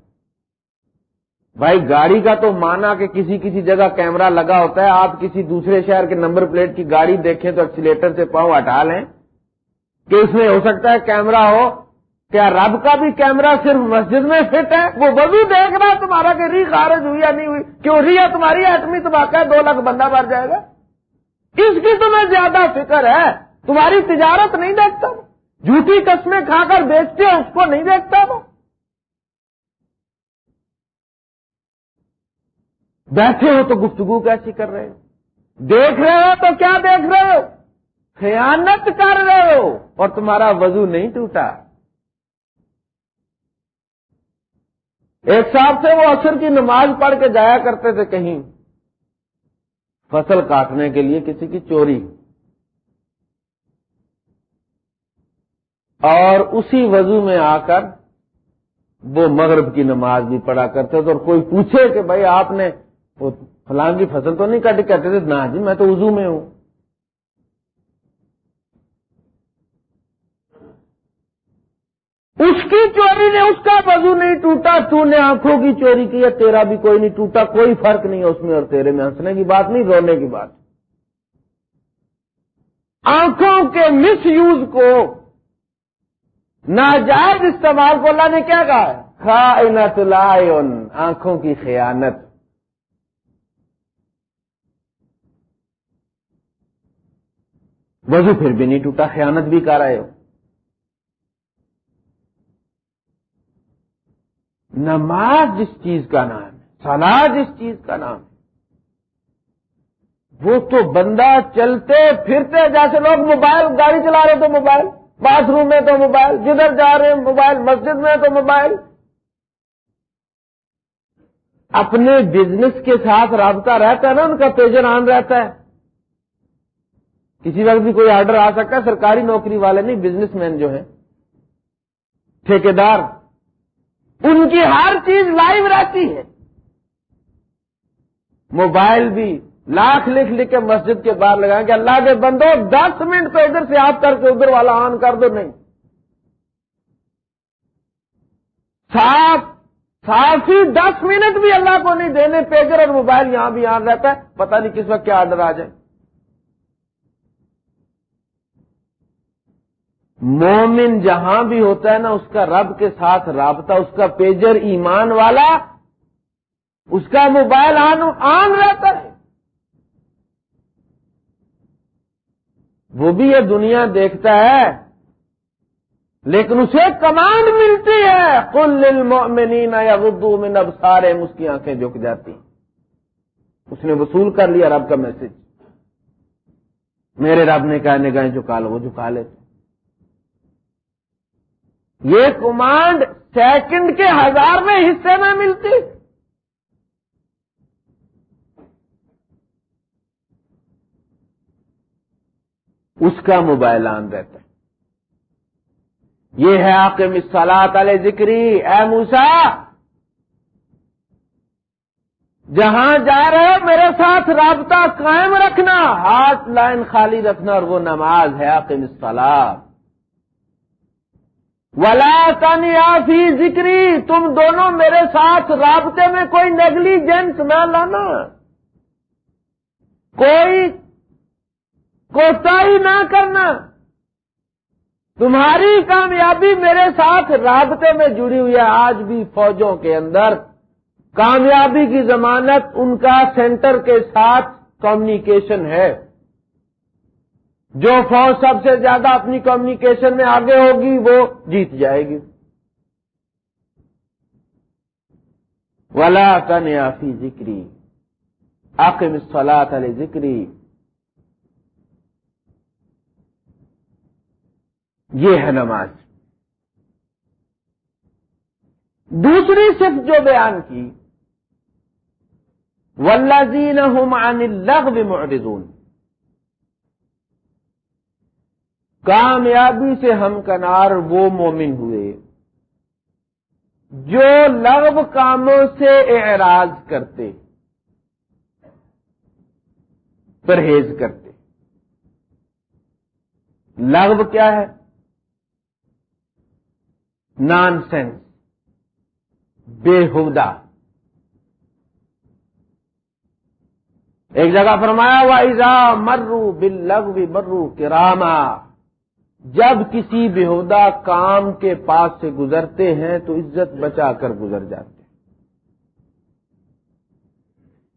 بھائی گاڑی کا تو مانا کہ کسی کسی جگہ کیمرہ لگا ہوتا ہے، آپ کسی دوسرے شہر کے نمبر پلیٹ کی گاڑی دیکھیں تو ایکسیلیٹر سے پاؤں ہٹا لیں۔ کہ اس میں ہو سکتا ہے کیمرہ ہو، کیا رب کا بھی کیمرہ صرف مسجد میں فٹ ہے؟ وہ وضو دیکھ رہا تمہارا کہ ری خارج ہوئی یا نہیں ہوئی۔ کیوں ری ہے تمہاری ایٹمی تو ہے دو لاکھ بندہ مر جائے گا؟ کس کی تمہیں زیادہ فکر ہے۔ تمہاری تجارت نہیں دیکھتا۔ جھوٹی قسمیں کھا کر بیچتے ہیں اس کو نہیں دیکھتا وہ۔ بیٹھے ہو تو گفتگو کیسی کر رہے ہو؟ دیکھ رہے ہو تو کیا دیکھ رہے ہو؟ خیانت کر رہے ہو اور تمہارا وضو نہیں ٹوٹا۔ ایک صاحب سے وہ اثر کی نماز پڑھ کے جایا کرتے تھے کہیں۔ فصل کاٹنے کے لیے کسی کی چوری۔ اور اسی وضو میں آ کر وہ مغرب کی نماز بھی پڑھا کرتے تھے اور کوئی پوچھے کہ بھائی آپ نے وہ فلان کی فصل تو نہیں کاٹی کہتے تھے، نہ جی میں تو وضو میں ہوں۔ اس کی چوری نے اس کا وضو نہیں ٹوٹا، تو نے آنکھوں کی چوری کی ہے تیرا بھی کوئی نہیں ٹوٹا، کوئی فرق نہیں ہے اس میں اور تیرے میں۔ ہنسنے کی بات نہیں، رونے کی بات۔ آنکھوں کے مس یوز کو، ناجائز استعمال کو اللہ نے کیا کہا خائنت لائن، آنکھوں کی خیانت۔ وضو پھر بھی نہیں ٹوٹا، خیانت بھی کر رہے ہو۔ نماز جس چیز کا نام ہے سلاد جس چیز کا نام ہے، وہ تو بندہ چلتے پھرتے، جیسے لوگ موبائل، گاڑی چلا رہے تو موبائل، باتھ روم میں تو موبائل، جدھر جا رہے ہیں موبائل، مسجد میں تو موبائل۔ اپنے بزنس کے ساتھ رابطہ رہتا ہے نا، ان کا پیجر آن رہتا ہے۔ کسی وقت بھی کوئی آرڈر آ سکتا ہے، سرکاری نوکری والے نہیں بزنس مین جو ہیں، ٹھیکیدار۔ ان کی ہر چیز لائیو رہتی ہے۔ موبائل بھی لاکھ لکھ لکھ کے مسجد کے باہر لگائیں گے اللہ کے بندو، دس منٹ پہ ادھر سے آپ کر کے ادھر والا آن کر دو، نہیں۔ صاف صاف ہی دس منٹ بھی اللہ کو نہیں دینے پیجر اور موبائل یہاں بھی آن رہتا ہے۔ پتہ نہیں کس وقت کیا آڈر آ جائے۔ مومن جہاں بھی ہوتا ہے نا، اس کا رب کے ساتھ رابطہ، اس کا پیجر ایمان والا، اس کا موبائل آن آن رہتا ہے۔ وہ بھی یہ دنیا دیکھتا ہے، لیکن اسے کمانڈ ملتی ہے۔ کل المؤمنین یا اردو میں اب سارے اس کی آنکھیں جھک جاتی اس نے وصول کر لیا رب کا میسج۔ میرے رب نے کہا، نگاہیں جھکا لو، وہ جھکا لیتے یہ کمانڈ سیکنڈ کے ہزارویں حصے میں ملتی۔ اس کا موبائل آن رہتا ہے۔ یہ ہے آپ کے علیہ ذکری۔ اے موسا جہاں جا رہے میرے ساتھ رابطہ قائم رکھنا، ہاتھ لائن خالی رکھنا اور وہ نماز ہے آپ کے ولا تنیا فی ذکری تم دونوں میرے ساتھ رابطے میں کوئی نگلی جنس نہ لانا۔ کوئی کوتا نہ کرنا۔ تمہاری کامیابی میرے ساتھ رابطے میں جڑی ہوئی ہے۔ آج بھی فوجوں کے اندر کامیابی کی ضمانت ان کا سینٹر کے ساتھ کمیونیکیشن ہے۔ جو فوج سب سے زیادہ اپنی کمیونیکیشن میں آگے ہوگی، وہ جیت جائے گی۔ ولا کنیافی ذکری آخر سلاد علی ذکری یہ ہے نماز۔ دوسری صرف جو بیان کی ولزین عن اللغو معرضون۔ کامیابی سے ہم کنار وہ مومن ہوئے جو لغو کاموں سے اعراض کرتے، پرہیز کرتے۔ لغو کیا ہے؟ نان سینس بے ایک جگہ فرمایا ہوا ایزا مرو بل لغو مرو کراما جب کسی بےحدہ کام کے پاس سے گزرتے ہیں تو عزت بچا کر گزر جاتے ہیں۔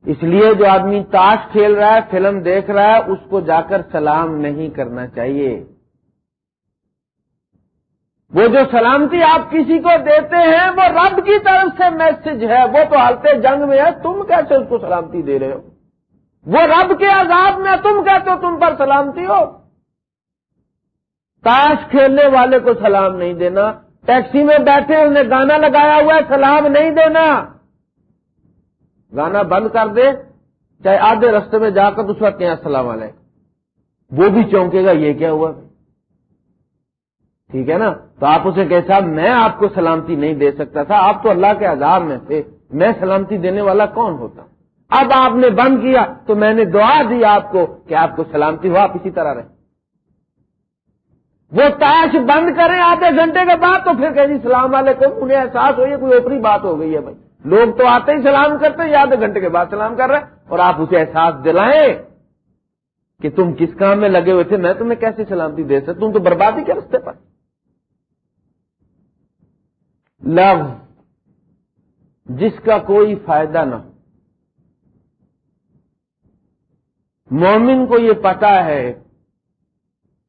اس لیے جو آدمی تاش کھیل رہا ہے، فلم دیکھ رہا ہے، اس کو جا کر سلام نہیں کرنا چاہیے۔ وہ جو سلامتی آپ کسی کو دیتے ہیں، وہ رب کی طرف سے میسج ہے۔ وہ تو حالتے جنگ میں ہے، تم کیسے اس کو سلامتی دے رہے ہو؟ وہ رب کے عذاب میں تم کہتے ہو تم پر سلامتی ہو؟ تاش کھیلنے والے کو سلام نہیں دینا۔ ٹیکسی میں بیٹھے انہیں گانا لگایا ہوا ہے، سلام نہیں دینا۔ گانا بند کر دے، چاہے آدھے رستے میں جا کر اس وقت کہیں السلام علیکم۔ وہ بھی چونکے گا، یہ کیا ہوا؟ ٹھیک ہے نا؟ تو آپ اسے کہ صاحب، میں آپ کو سلامتی نہیں دے سکتا تھا، آپ تو اللہ کے عذاب میں تھے۔ میں سلامتی دینے والا کون ہوتا؟ اب آپ نے بند کیا تو میں نے دعا دی آپ کو کہ آپ کو سلامتی ہو، آپ اسی طرح رہے وہ تاش بند کریں آدھے گھنٹے کے بعد تو پھر کہیں جی سلام والے کو انہیں احساس ہوئی کوئی اوپری بات ہو گئی ہے بھائی۔ لوگ تو آتے ہی سلام کرتے ہیں آدھے گھنٹے کے بعد سلام کر رہے ہیں۔ اور آپ اسے احساس دلائیں کہ تم کس کام میں لگے ہوئے تھے، میں تمہیں کیسے سلامتی دے سکتا تم تو بربادی کے رستے پر۔ لو جس کا کوئی فائدہ نہ ہو۔ مومن کو یہ پتا ہے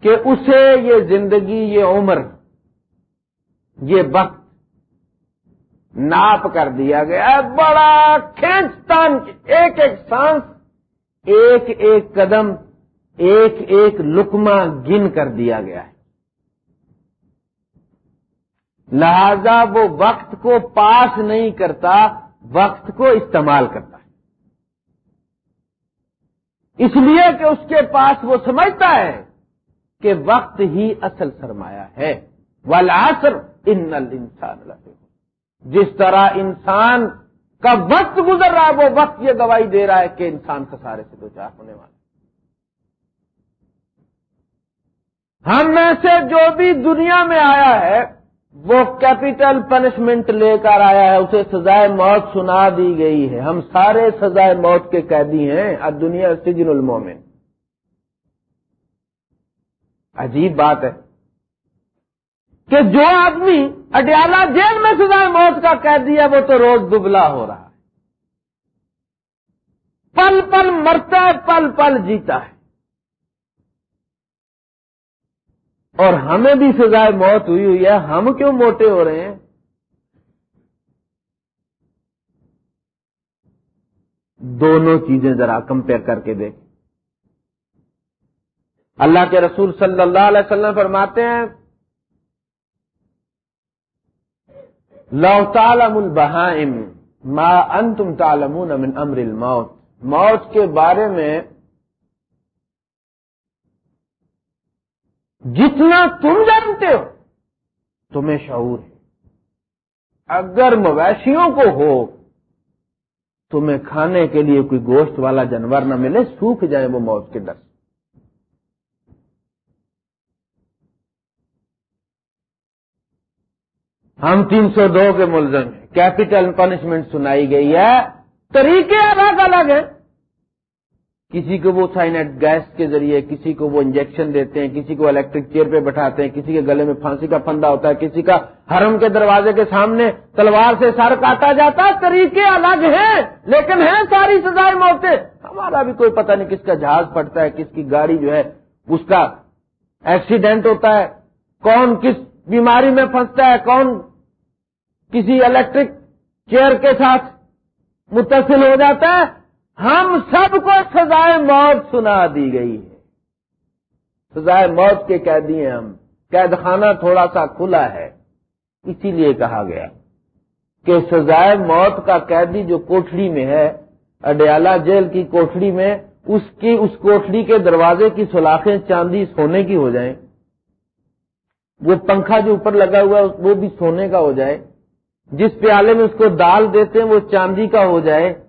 کہ اسے یہ زندگی، یہ عمر، یہ وقت ناپ کر دیا گیا بڑا کھینچتان، ایک ایک سانس، ایک ایک قدم، ایک ایک لکما گن کر دیا گیا ہے۔ لہذا وہ وقت کو پاس نہیں کرتا، وقت کو استعمال کرتا ہے۔ اس لیے کہ اس کے پاس وہ سمجھتا ہے کہ وقت ہی اصل سرمایہ ہے۔ والعصر ان الانسان جس طرح انسان کا وقت گزر رہا ہے، وہ وقت یہ گواہی دے رہا ہے کہ انسان خسارے سے دو چار ہونے والا ہم میں سے جو بھی دنیا میں آیا ہے، وہ کیپیٹل پنشمنٹ لے کر آیا ہے، اسے سزائے موت سنا دی گئی ہے۔ ہم سارے سزائے موت کے قیدی ہیں۔ اب دنیا سجن المومن۔ عجیب بات ہے کہ جو آدمی اڈیالہ جیل میں سزائے موت کا قیدی ہے وہ تو روز دبلا ہو رہا ہے۔ پل پل مرتا ہے، پل پل جیتا ہے۔ اور ہمیں بھی سزائے موت ہوئی ہوئی ہے۔ ہم کیوں موٹے ہو رہے ہیں؟ دونوں چیزیں ذرا کمپیئر کر کے دیکھ۔ اللہ کے رسول صلی اللہ علیہ وسلم فرماتے ہیں، لو تعلم البہائم ما انتم تعلمون من امر الموت۔ موت کے بارے میں جتنا تم جانتے ہو، تمہیں شعور ہے۔ اگر مویشیوں کو ہو، تمہیں کھانے کے لیے کوئی گوشت والا جانور نہ ملے، سوکھ جائے وہ موت کے ڈر ہم تین سو دو کے ملزم ہیں۔ کیپٹل پنشمنٹ سنائی گئی ہے۔ طریقے الگ الگ ہیں۔ کسی کو وہ سائنٹ گیس کے ذریعے، کسی کو وہ انجیکشن دیتے ہیں، کسی کو الیکٹرک چیئر پہ بٹھاتے ہیں، کسی کے گلے میں پھانسی کا پندا ہوتا ہے، کسی کا حرم کے دروازے کے سامنے تلوار سے سر کاٹا جاتا ہے۔ طریقے الگ ہیں، لیکن ہیں ساری سزائیں موتیں ہمارا بھی کوئی پتہ نہیں کس کا جہاز پڑتا ہے، کس کی گاڑی جو ہے، اس کا ایکسیڈنٹ ہوتا ہے۔ کون کس بیماری میں پھنستا ہے، کون کسی الیکٹرک چیئر کے ساتھ متصل ہو جاتا ہے، ہم سب کو سزائے موت سنا دی گئی ہے۔ سزائے موت کے قیدی ہیں ہم۔ قید خانہ تھوڑا سا کھلا ہے۔ اسی لیے کہا گیا کہ سزائے موت کا قیدی جو کوٹڑی میں ہے، اڈیالہ جیل کی کوٹڑی میں، اس کی، اس کوٹڑی کے دروازے کی سلاخیں چاندی سونے کی ہو جائیں۔ وہ پنکھا جو اوپر لگا ہوا ہے، وہ بھی سونے کا ہو جائے۔ جس پیالے میں اس کو دال دیتے ہیں، وہ چاندی کا ہو جائے،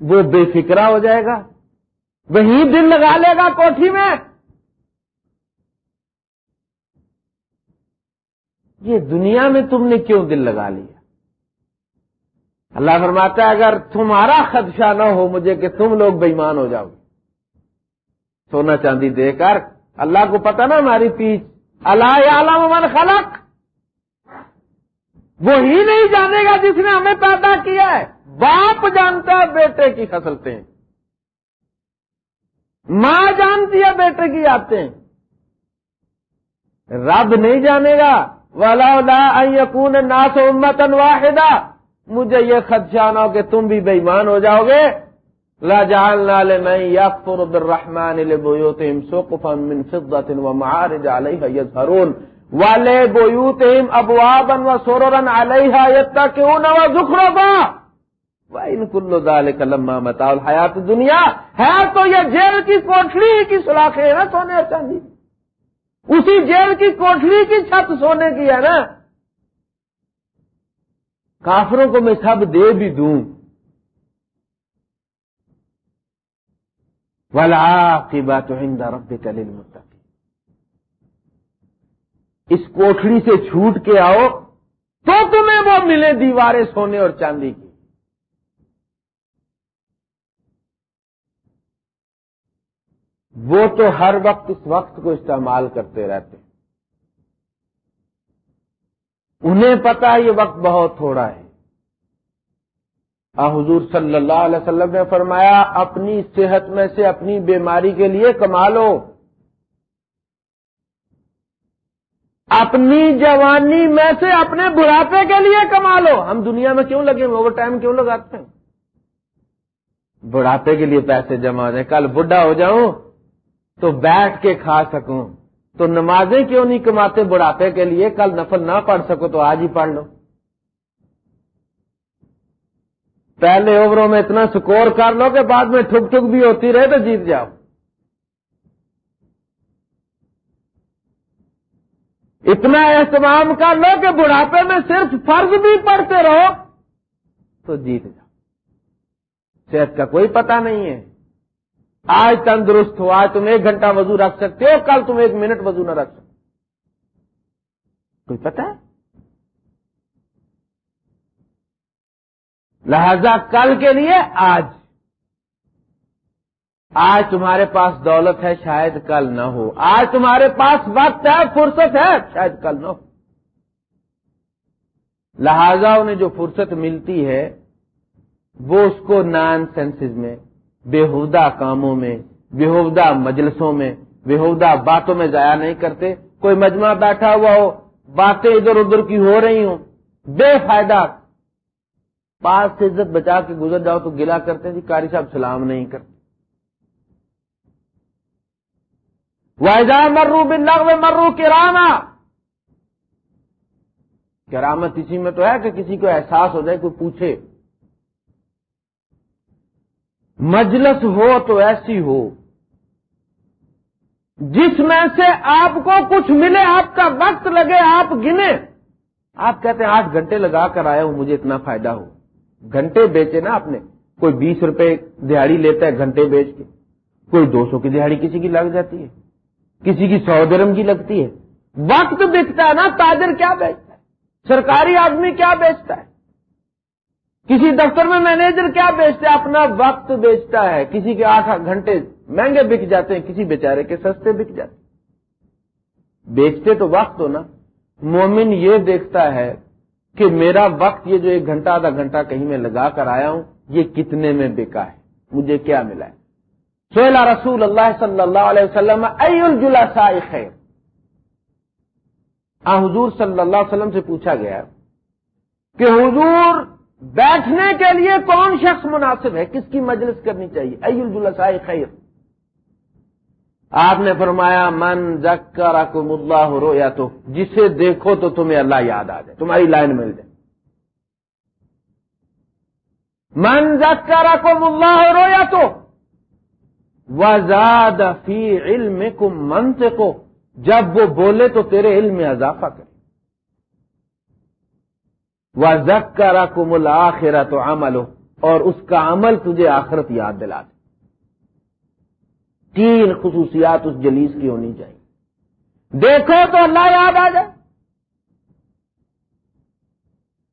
وہ بے فکرا ہو جائے گا۔ وہی دل لگا لے گا کوٹھی میں۔ یہ دنیا میں تم نے کیوں دل لگا لیا؟ اللہ فرماتا ہے، اگر تمہارا خدشہ نہ ہو مجھے کہ تم لوگ بےمان ہو جاؤ۔ سونا چاندی دے کر، اللہ کو پتا نا ہماری پیچ اللہ عالم من خلق۔ وہی نہیں جانے گا جس نے ہمیں پیدا کیا ہے۔ باپ جانتا ہے بیٹے کی خسلتے ماں جانتی ہے بیٹے کی آتے رب نہیں جانے گا۔ والا یقون ناس امتن واحدہ مجھے یہ خدشہ نہ ہو کہ تم بھی بےمان ہو جاؤ گے۔ لا جال نال میں یقر الرحمان من فضت و معارج علیہ والے بویوتہم ابوابا و سررا علیہ یتکئون و زخرفا. ان کلو دال کلما متا حیات دنیا ہے تو یہ جیل کی کوٹڑی کی سلاخیں ہے نا سونے چاندی اسی جیل کی کوٹڑی کی چھت سونے کی ہے نا. کافروں کو میں سب دے بھی دوں. والا کی بات رب کلیل اس کوٹڑی سے چھوٹ کے آؤ تو تمہیں وہ ملے دیواریں سونے اور چاندی کی۔ وہ تو ہر وقت اس وقت کو استعمال کرتے رہتے۔ انہیں پتا یہ وقت بہت تھوڑا ہے۔ آ، حضور صلی اللہ علیہ وسلم نے فرمایا، اپنی صحت میں سے اپنی بیماری کے لیے کما لو۔ اپنی جوانی میں سے اپنے بڑھاپے کے لیے کما لو۔ ہم دنیا میں کیوں لگے اوور ٹائم کیوں لگاتے ہیں؟ بڑھاپے کے لیے پیسے جمع ہو جائیں۔ کل بڈھا ہو جاؤں تو بیٹھ کے کھا سکوں۔ تو نمازیں کیوں نہیں کماتے بڑھاپے کے لیے؟ کل نفل نہ پڑھ سکو تو آج ہی پڑھ لو۔ پہلے اووروں میں اتنا سکور کر لو کہ بعد میں ٹھک ٹھک بھی ہوتی رہے تو جیت جاؤ۔ اتنا اہتمام کر لو کہ بڑھاپے میں صرف فرض بھی پڑھتے رہو تو جیت جاؤ۔ صحت کا کوئی پتہ نہیں ہے۔ آج تندرست ہو، آج تم ایک گھنٹہ وضو رکھ سکتے ہو، کل تم ایک منٹ وضو نہ رکھ سکتے۔ کوئی پتہ ہے؟ لہذا کل کے لیے آج۔ آج تمہارے پاس دولت ہے، شاید کل نہ ہو۔ آج تمہارے پاس وقت ہے، فرصت ہے، شاید کل نہ ہو۔ لہذا انہیں جو فرصت ملتی ہے، وہ اس کو نان سینسز میں بےحدہ کاموں میں بےحدہ مجلسوں میں بےحدہ باتوں میں ضائع نہیں کرتے۔ کوئی مجمع بیٹھا ہوا ہو، باتیں ادھر ادھر کی ہو رہی ہوں، بے فائدہ۔ پاس سے عزت بچا کے گزر جاؤ تو گلا کرتے ہیں جی کاری صاحب سلام نہیں کرتے۔ وائزا مرو بن لغو مرو کرانا کرامت اسی میں تو ہے کہ کسی کو احساس ہو جائے کوئی پوچھے۔ مجلس ہو تو ایسی ہو۔ جس میں سے آپ کو کچھ ملے، آپ کا وقت لگے، آپ گنے۔ آپ کہتے ہیں، آٹھ گھنٹے لگا کر آئے ہوں، مجھے اتنا فائدہ ہو۔ گھنٹے بیچے نا آپ نے۔ کوئی بیس روپے دہاڑی لیتا ہے گھنٹے بیچ کے۔ کوئی دو سو کی دہاڑی کسی کی لگ جاتی ہے۔ کسی کی سو درم کی لگتی ہے۔ وقت بکتا ہے نا تاجر کیا بیچتا ہے؟ سرکاری آدمی کیا بیچتا ہے؟ کسی دفتر میں مینیجر کیا بیچتا ہے؟ اپنا وقت بیچتا ہے۔ کسی کے آٹھ گھنٹے مہنگے بک جاتے ہیں، کسی بیچارے کے سستے بک جاتے ہیں۔ بیچتے تو وقت ہو نا۔ مومن یہ دیکھتا ہے کہ میرا وقت یہ جو ایک گھنٹہ، آدھا گھنٹہ کہیں میں لگا کر آیا ہوں، یہ کتنے میں بکا ہے؟ مجھے کیا ملا ہے؟ سولا رسول اللہ صلی اللہ علیہ وسلم ای الجلا خیر آ، حضور صلی اللہ علیہ وسلم سے پوچھا گیا کہ حضور بیٹھنے کے لیے کون شخص مناسب ہے؟ کس کی مجلس کرنی چاہیے؟ ای الجلا خیر آپ نے فرمایا، من ذکر کو اللہ ہو یا تو جسے دیکھو تو تمہیں اللہ یاد آ جائے، تمہاری لائن مل جائے۔ من ذکر کو اللہ ہو یا تو وزاد فی علم کو منت کو جب وہ بولے تو تیرے علم میں اضافہ کرے۔ وہ زکرا کو ملا تو عمل ہو اور اس کا عمل تجھے آخرت یاد دلا دے۔ تین خصوصیات اس جلیس کی ہونی چاہیے۔ دیکھو تو اللہ یاد آ جائے۔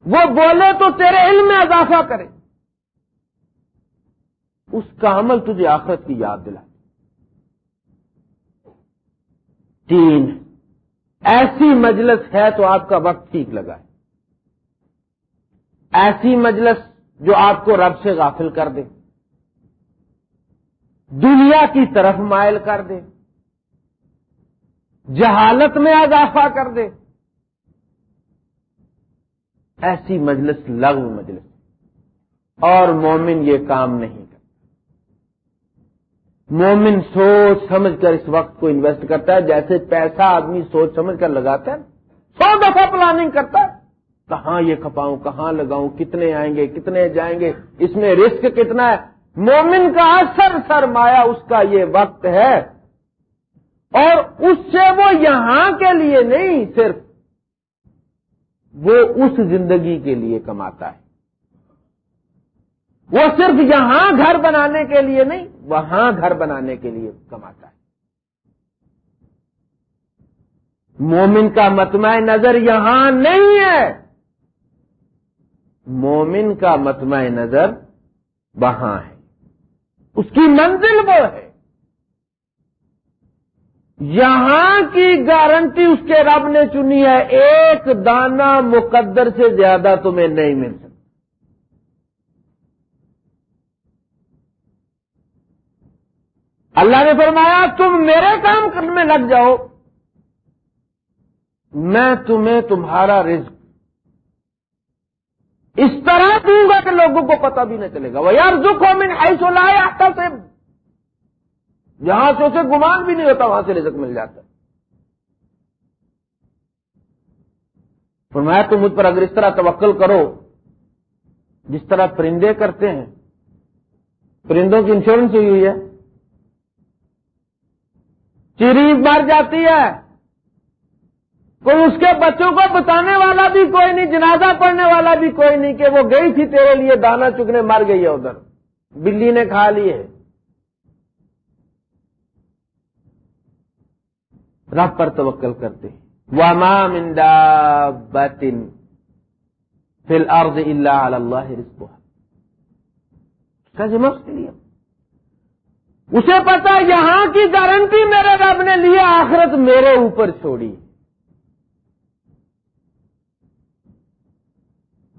وہ بولے تو تیرے علم میں اضافہ کرے۔ اس کا عمل تجھے آخرت کی یاد دلا۔ تین، ایسی مجلس ہے تو آپ کا وقت ٹھیک لگا ہے۔ ایسی مجلس جو آپ کو رب سے غافل کر دے۔ دنیا کی طرف مائل کر دے۔ جہالت میں اضافہ کر دے۔ ایسی مجلس لغو مجلس۔ اور مومن یہ کام نہیں۔ مومن سوچ سمجھ کر اس وقت کو انویسٹ کرتا ہے، جیسے پیسہ آدمی سوچ سمجھ کر لگاتا ہے، سو دفعہ پلاننگ کرتا ہے۔ کہاں یہ کھپاؤں، کہاں لگاؤں، کتنے آئیں گے، کتنے جائیں گے، اس میں رسک کتنا ہے؟ مومن کا اثر سرمایہ اس کا یہ وقت ہے۔ اور اس سے وہ یہاں کے لیے نہیں، صرف وہ اس زندگی کے لیے کماتا ہے۔ وہ صرف یہاں گھر بنانے کے لیے نہیں، وہاں گھر بنانے کے لیے کماتا ہے۔ مومن کا متمع نظر یہاں نہیں ہے۔ مومن کا متمع نظر وہاں ہے۔ اس کی منزل وہ ہے۔ یہاں کی گارنٹی اس کے رب نے چنی ہے، ایک دانہ مقدر سے زیادہ تمہیں نہیں مل اللہ نے فرمایا، تم میرے کام کرنے میں لگ جاؤ۔ میں تمہیں تمہارا رزق اس طرح دوں گا کہ لوگوں کو پتہ بھی نہ چلے گا۔ وہ یار دکھ ہو میں ایسو لائے آتا سے جہاں سے اسے گمان بھی نہیں ہوتا، وہاں سے رزق مل جاتا۔ فرمایا، تم مجھ پر اگر اس طرح توکل کرو، جس طرح پرندے کرتے ہیں، پرندوں کی انشورنس ہوئی ہوئی ہے۔ چیری مر جاتی ہے۔ کوئی اس کے بچوں کو بتانے والا بھی کوئی نہیں، جنازہ پڑھنے والا بھی کوئی نہیں کہ وہ گئی تھی تیرے لیے، دانا چکنے مر گئی ہے ادھر۔ بلی نے کھا لیے رب پر توکل کرتے وما من دابت فی الارض الا علی اللہ رزقها۔ کا ذمہ اس کے لیے۔ اسے پتا یہاں کی گارنٹی میرے رب نے لی آخرت میرے اوپر چھوڑی۔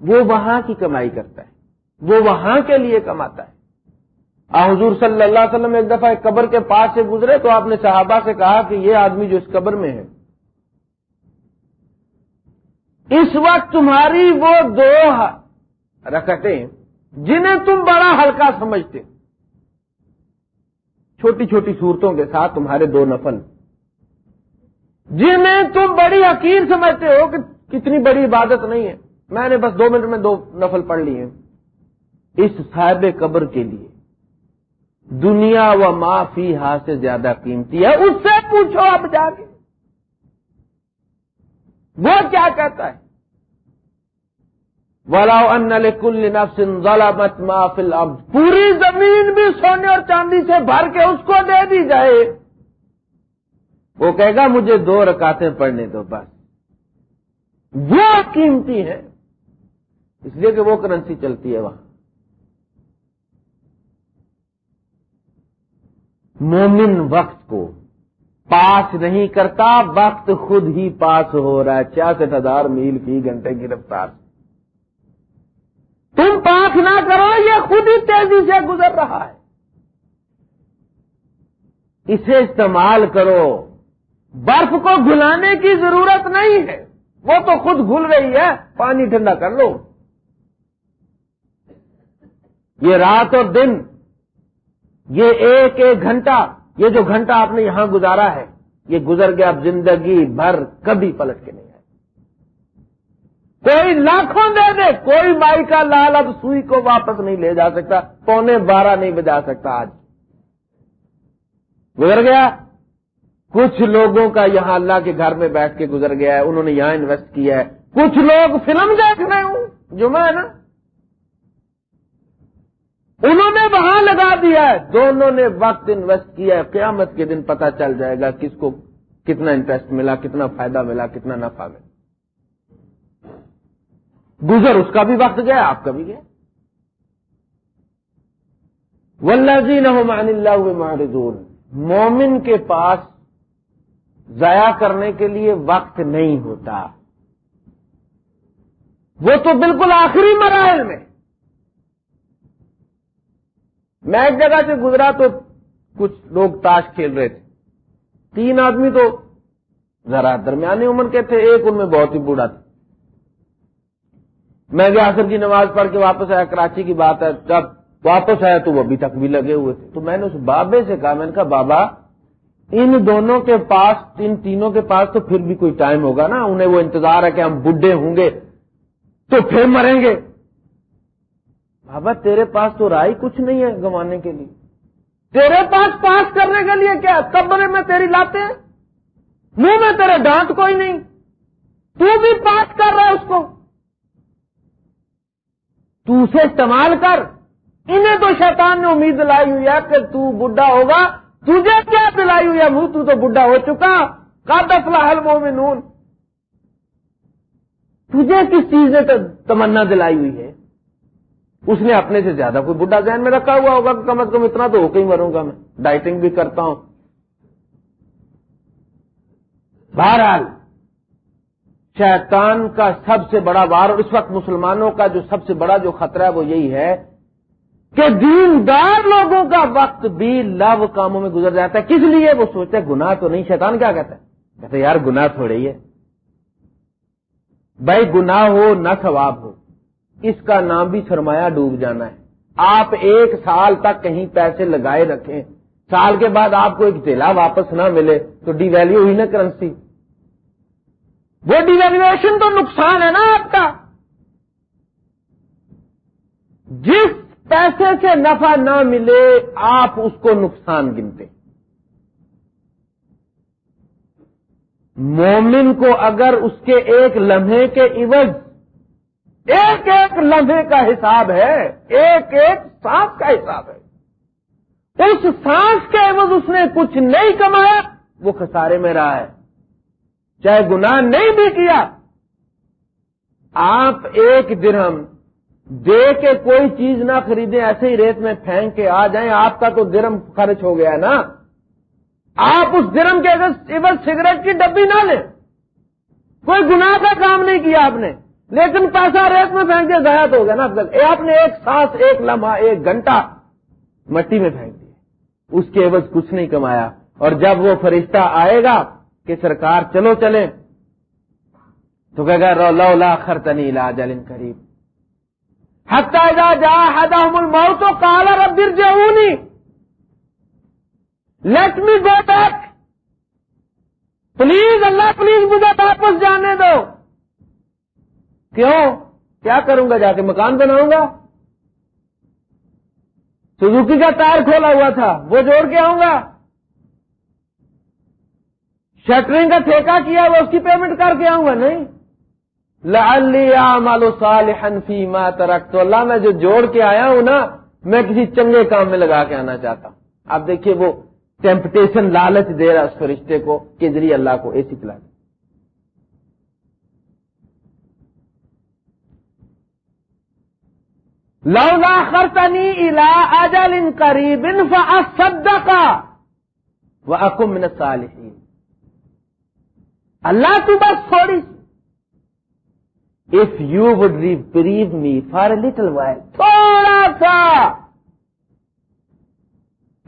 وہ وہاں کی کمائی کرتا ہے، وہ وہاں کے لیے کماتا ہے۔ آ، حضور صلی اللہ علیہ وسلم ایک دفعہ ایک قبر کے پاس سے گزرے تو آپ نے صحابہ سے کہا کہ یہ آدمی جو اس قبر میں ہے، اس وقت تمہاری وہ دو رکھتے جنہیں تم بڑا ہلکا سمجھتے چھوٹی چھوٹی صورتوں کے ساتھ تمہارے دو نفل۔ جنہیں تم بڑی حقیر سمجھتے ہو کہ کتنی بڑی عبادت نہیں ہے۔ میں نے بس دو منٹ میں دو نفل پڑھ لی ہیں۔ اس صاحب قبر کے لیے دنیا و معافی ہاں سے زیادہ قیمتی ہے۔ اس سے پوچھو اب جا کے۔ وہ کیا کہتا ہے؟ ولا ان کل نفس ظلمت ما فی الارض پوری زمین بھی سونے اور چاندی سے بھر کے اس کو دے دی جائے۔ وہ کہے گا، مجھے دو رکاتیں پڑھنے دو، بس۔ وہ قیمتی ہے۔ اس لیے کہ وہ کرنسی چلتی ہے وہاں۔ مومن وقت کو پاس نہیں کرتا، وقت خود ہی پاس ہو رہا ہے۔ چھیاسٹھ ہزار میل فی گھنٹے کی رفتار۔ سے تم پاس نہ کرو، یہ خود ہی تیزی سے گزر رہا ہے۔ اسے استعمال کرو۔ برف کو گلانے کی ضرورت نہیں ہے۔ وہ تو خود گھل رہی ہے، پانی ٹھنڈا کر لو۔ یہ رات اور دن، یہ ایک ایک گھنٹہ، یہ جو گھنٹہ آپ نے یہاں گزارا ہے، یہ گزر گیا اب زندگی بھر کبھی پلٹ کے نہیں۔ کوئی لاکھوں دے دے، کوئی مائی کا لال اب سوئی کو واپس نہیں لے جا سکتا، پونے بارہ نہیں بجا سکتا آج۔ گزر گیا؟ کچھ لوگوں کا یہاں اللہ کے گھر میں بیٹھ کے گزر گیا ہے، انہوں نے یہاں انویسٹ کیا ہے۔ کچھ لوگ فلم دیکھ رہے ہوں، جمعہ ہے نا؟ انہوں نے وہاں لگا دیا ہے۔ دونوں نے وقت انویسٹ کیا ہے، قیامت کے دن پتا چل جائے گا کس کو کتنا انٹرسٹ ملا، کتنا فائدہ ملا، کتنا نفع ملا۔ گزر، اس کا بھی وقت گیا، آپ کا بھی گیا۔ ولزی اللہ معرضون۔ مومن کے پاس ضائع کرنے کے لیے وقت نہیں ہوتا۔ وہ تو بالکل آخری مراحل میں۔ میں ایک جگہ سے گزرا تو کچھ لوگ تاش کھیل رہے تھے۔ تین آدمی تو ذرا درمیانی عمر کے تھے، ایک ان میں بہت ہی بوڑھا تھا۔ میں گیا آخر کی نماز پڑھ کے واپس آیا، کراچی کی بات ہے، جب واپس آیا تو وہ ابھی تک بھی لگے ہوئے تھے۔ تو میں نے اس بابے سے کہا، میں نے کہا، بابا، ان دونوں کے پاس، ان تینوں کے پاس تو پھر بھی کوئی ٹائم ہوگا نا۔ انہیں وہ انتظار ہے کہ ہم بڈھے ہوں گے تو پھر مریں گے۔ بابا، تیرے پاس تو رائے کچھ نہیں ہے گنوانے کے لیے۔ تیرے پاس پاس کرنے کے لیے کیا؟ کمرے میں تیری لاتے ہیں۔ منہ میں تیرے ڈانٹ کوئی نہیں۔ تو بھی پاس کر رہا ہے اس کو۔ تو اسے استعمال کر۔ انہیں تو شیطان نے امید دلائی ہوئی ہے کہ تو بڈھا ہوگا۔ تجھے کیا دلائی ہوئی ہے؟ منہ تو تو بڈھا ہو چکا۔ کا دفلا حل مومنون تجھے کس چیز نے تمنا دلائی ہوئی ہے؟ اس نے اپنے سے زیادہ کوئی بڈھا ذہن میں رکھا ہوا ہوگا کم از کم اتنا تو ہو کے ہی مروں گا میں۔ ڈائٹنگ بھی کرتا ہوں۔ بہرحال شیطان کا سب سے بڑا وار اور اس وقت مسلمانوں کا جو سب سے بڑا جو خطرہ ہے وہ یہی ہے کہ دیندار لوگوں کا وقت بھی لو کاموں میں گزر جاتا ہے۔ کس لیے؟ وہ سوچتے گناہ تو نہیں، شیطان کیا کہتا ہے؟ کہتے یار، گناہ تھوڑے ہی ہے۔ بھائی، گناہ ہو نہ ثواب ہو، اس کا نام بھی سرمایہ ڈوب جانا ہے۔ آپ ایک سال تک کہیں پیسے لگائے رکھیں، سال کے بعد آپ کو ایک ضلع واپس نہ ملے تو ڈی ویلو ہوئی نا کرنسی۔ وہ ڈی ویلویشن تو نقصان ہے نا آپ کا۔ جس پیسے سے نفع نہ ملے، آپ اس کو نقصان گنتے۔ مومن کو اگر اس کے ایک لمحے کے عوض، ایک ایک لمحے کا حساب ہے، ایک ایک سانس کا حساب ہے۔ اس سانس کے عوض اس نے کچھ نہیں کمایا، وہ خسارے میں رہا ہے۔ چاہے گناہ نہیں بھی کیا، آپ ایک درہم دے کے کوئی چیز نہ خریدیں، ایسے ہی ریت میں پھینک کے آ جائیں، آپ کا تو درم خرچ ہو گیا نا۔ آپ اس درم کے عوض سگریٹ کی ڈبی نہ لیں۔ کوئی گناہ کا کام نہیں کیا آپ نے۔ لیکن پیسہ ریت میں پھینک کے ضائع ہو گیا نا آپ نے ایک سانس، ایک لمحہ، ایک گھنٹہ مٹی میں پھینک دیا اس کے عوض کچھ نہیں کمایا۔ اور جب وہ فرشتہ آئے گا کہ سرکار چلو چلیں تو کہ گا، لو لا خرتنی لا جلن قریب. حتى اذا جا حدهم الموت قال رب ارجعوني let me go back please Allah please مجھے واپس جانے دو۔ کیوں؟ کیا کروں گا؟ جا کے مکان بناؤں گا؟ سزوکی کا ٹائر کھولا ہوا تھا، وہ جوڑ کے آؤں گا؟ شٹرنگ کا ٹھیکہ کیا وہ اس کی پیمنٹ کر کے آؤں گا؟ نہیں۔ مالو فی ترک تو اللہ میں جو جوڑ کے آیا ہوں نا، میں کسی چنگے کام میں لگا کے آنا چاہتا ہوں۔ آپ دیکھیے وہ ٹیمپٹیشن لالچ دے رہا اس فرشتے کو کہ ذریعے اللہ کو ایسی پلا دے۔ لولا خرطنی الا اجل قریب فاصدق واكن من الصالحين اللہ تو بس تھوڑی۔ سی if you would reprieve me for a little while تھوڑا سا۔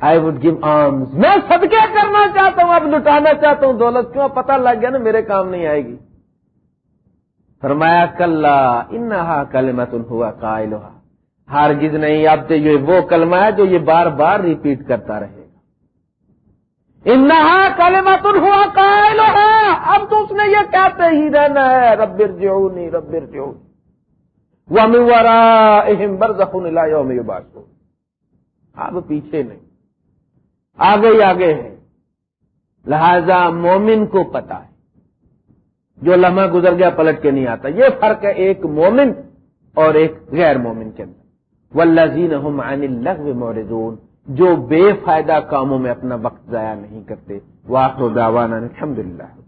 آئی وڈ گیو آرمز میں صدقے کرنا چاہتا ہوں، اب لٹانا چاہتا ہوں۔ دولت کیوں؟ پتہ لگ گیا نا، میرے کام نہیں آئے گی۔ فرمایا کل انہا کلمت ہوا قائل ہارگز نہیں، اب تو یہ وہ کلمہ ہے جو یہ بار بار ریپیٹ کرتا رہے۔ انہا کلمت ہوا قائل ہے اب تو اس نے یہ کہتے ہی رہنا ہے ربر جو نہیں ربر جو وہ میورا اہم برزخن یوم باسو اب پیچھے نہیں۔ آگے ہی آگے ہے لہذا مومن کو پتا ہے۔ جو لمحہ گزر گیا، پلٹ کے نہیں آتا۔ یہ فرق ہے ایک مومن اور ایک غیر مومن کے اندر۔ ولزین ہم عن اللغو موردون جو بے فائدہ کاموں میں اپنا وقت ضائع نہیں کرتے۔ واقع داوان الحمد للہ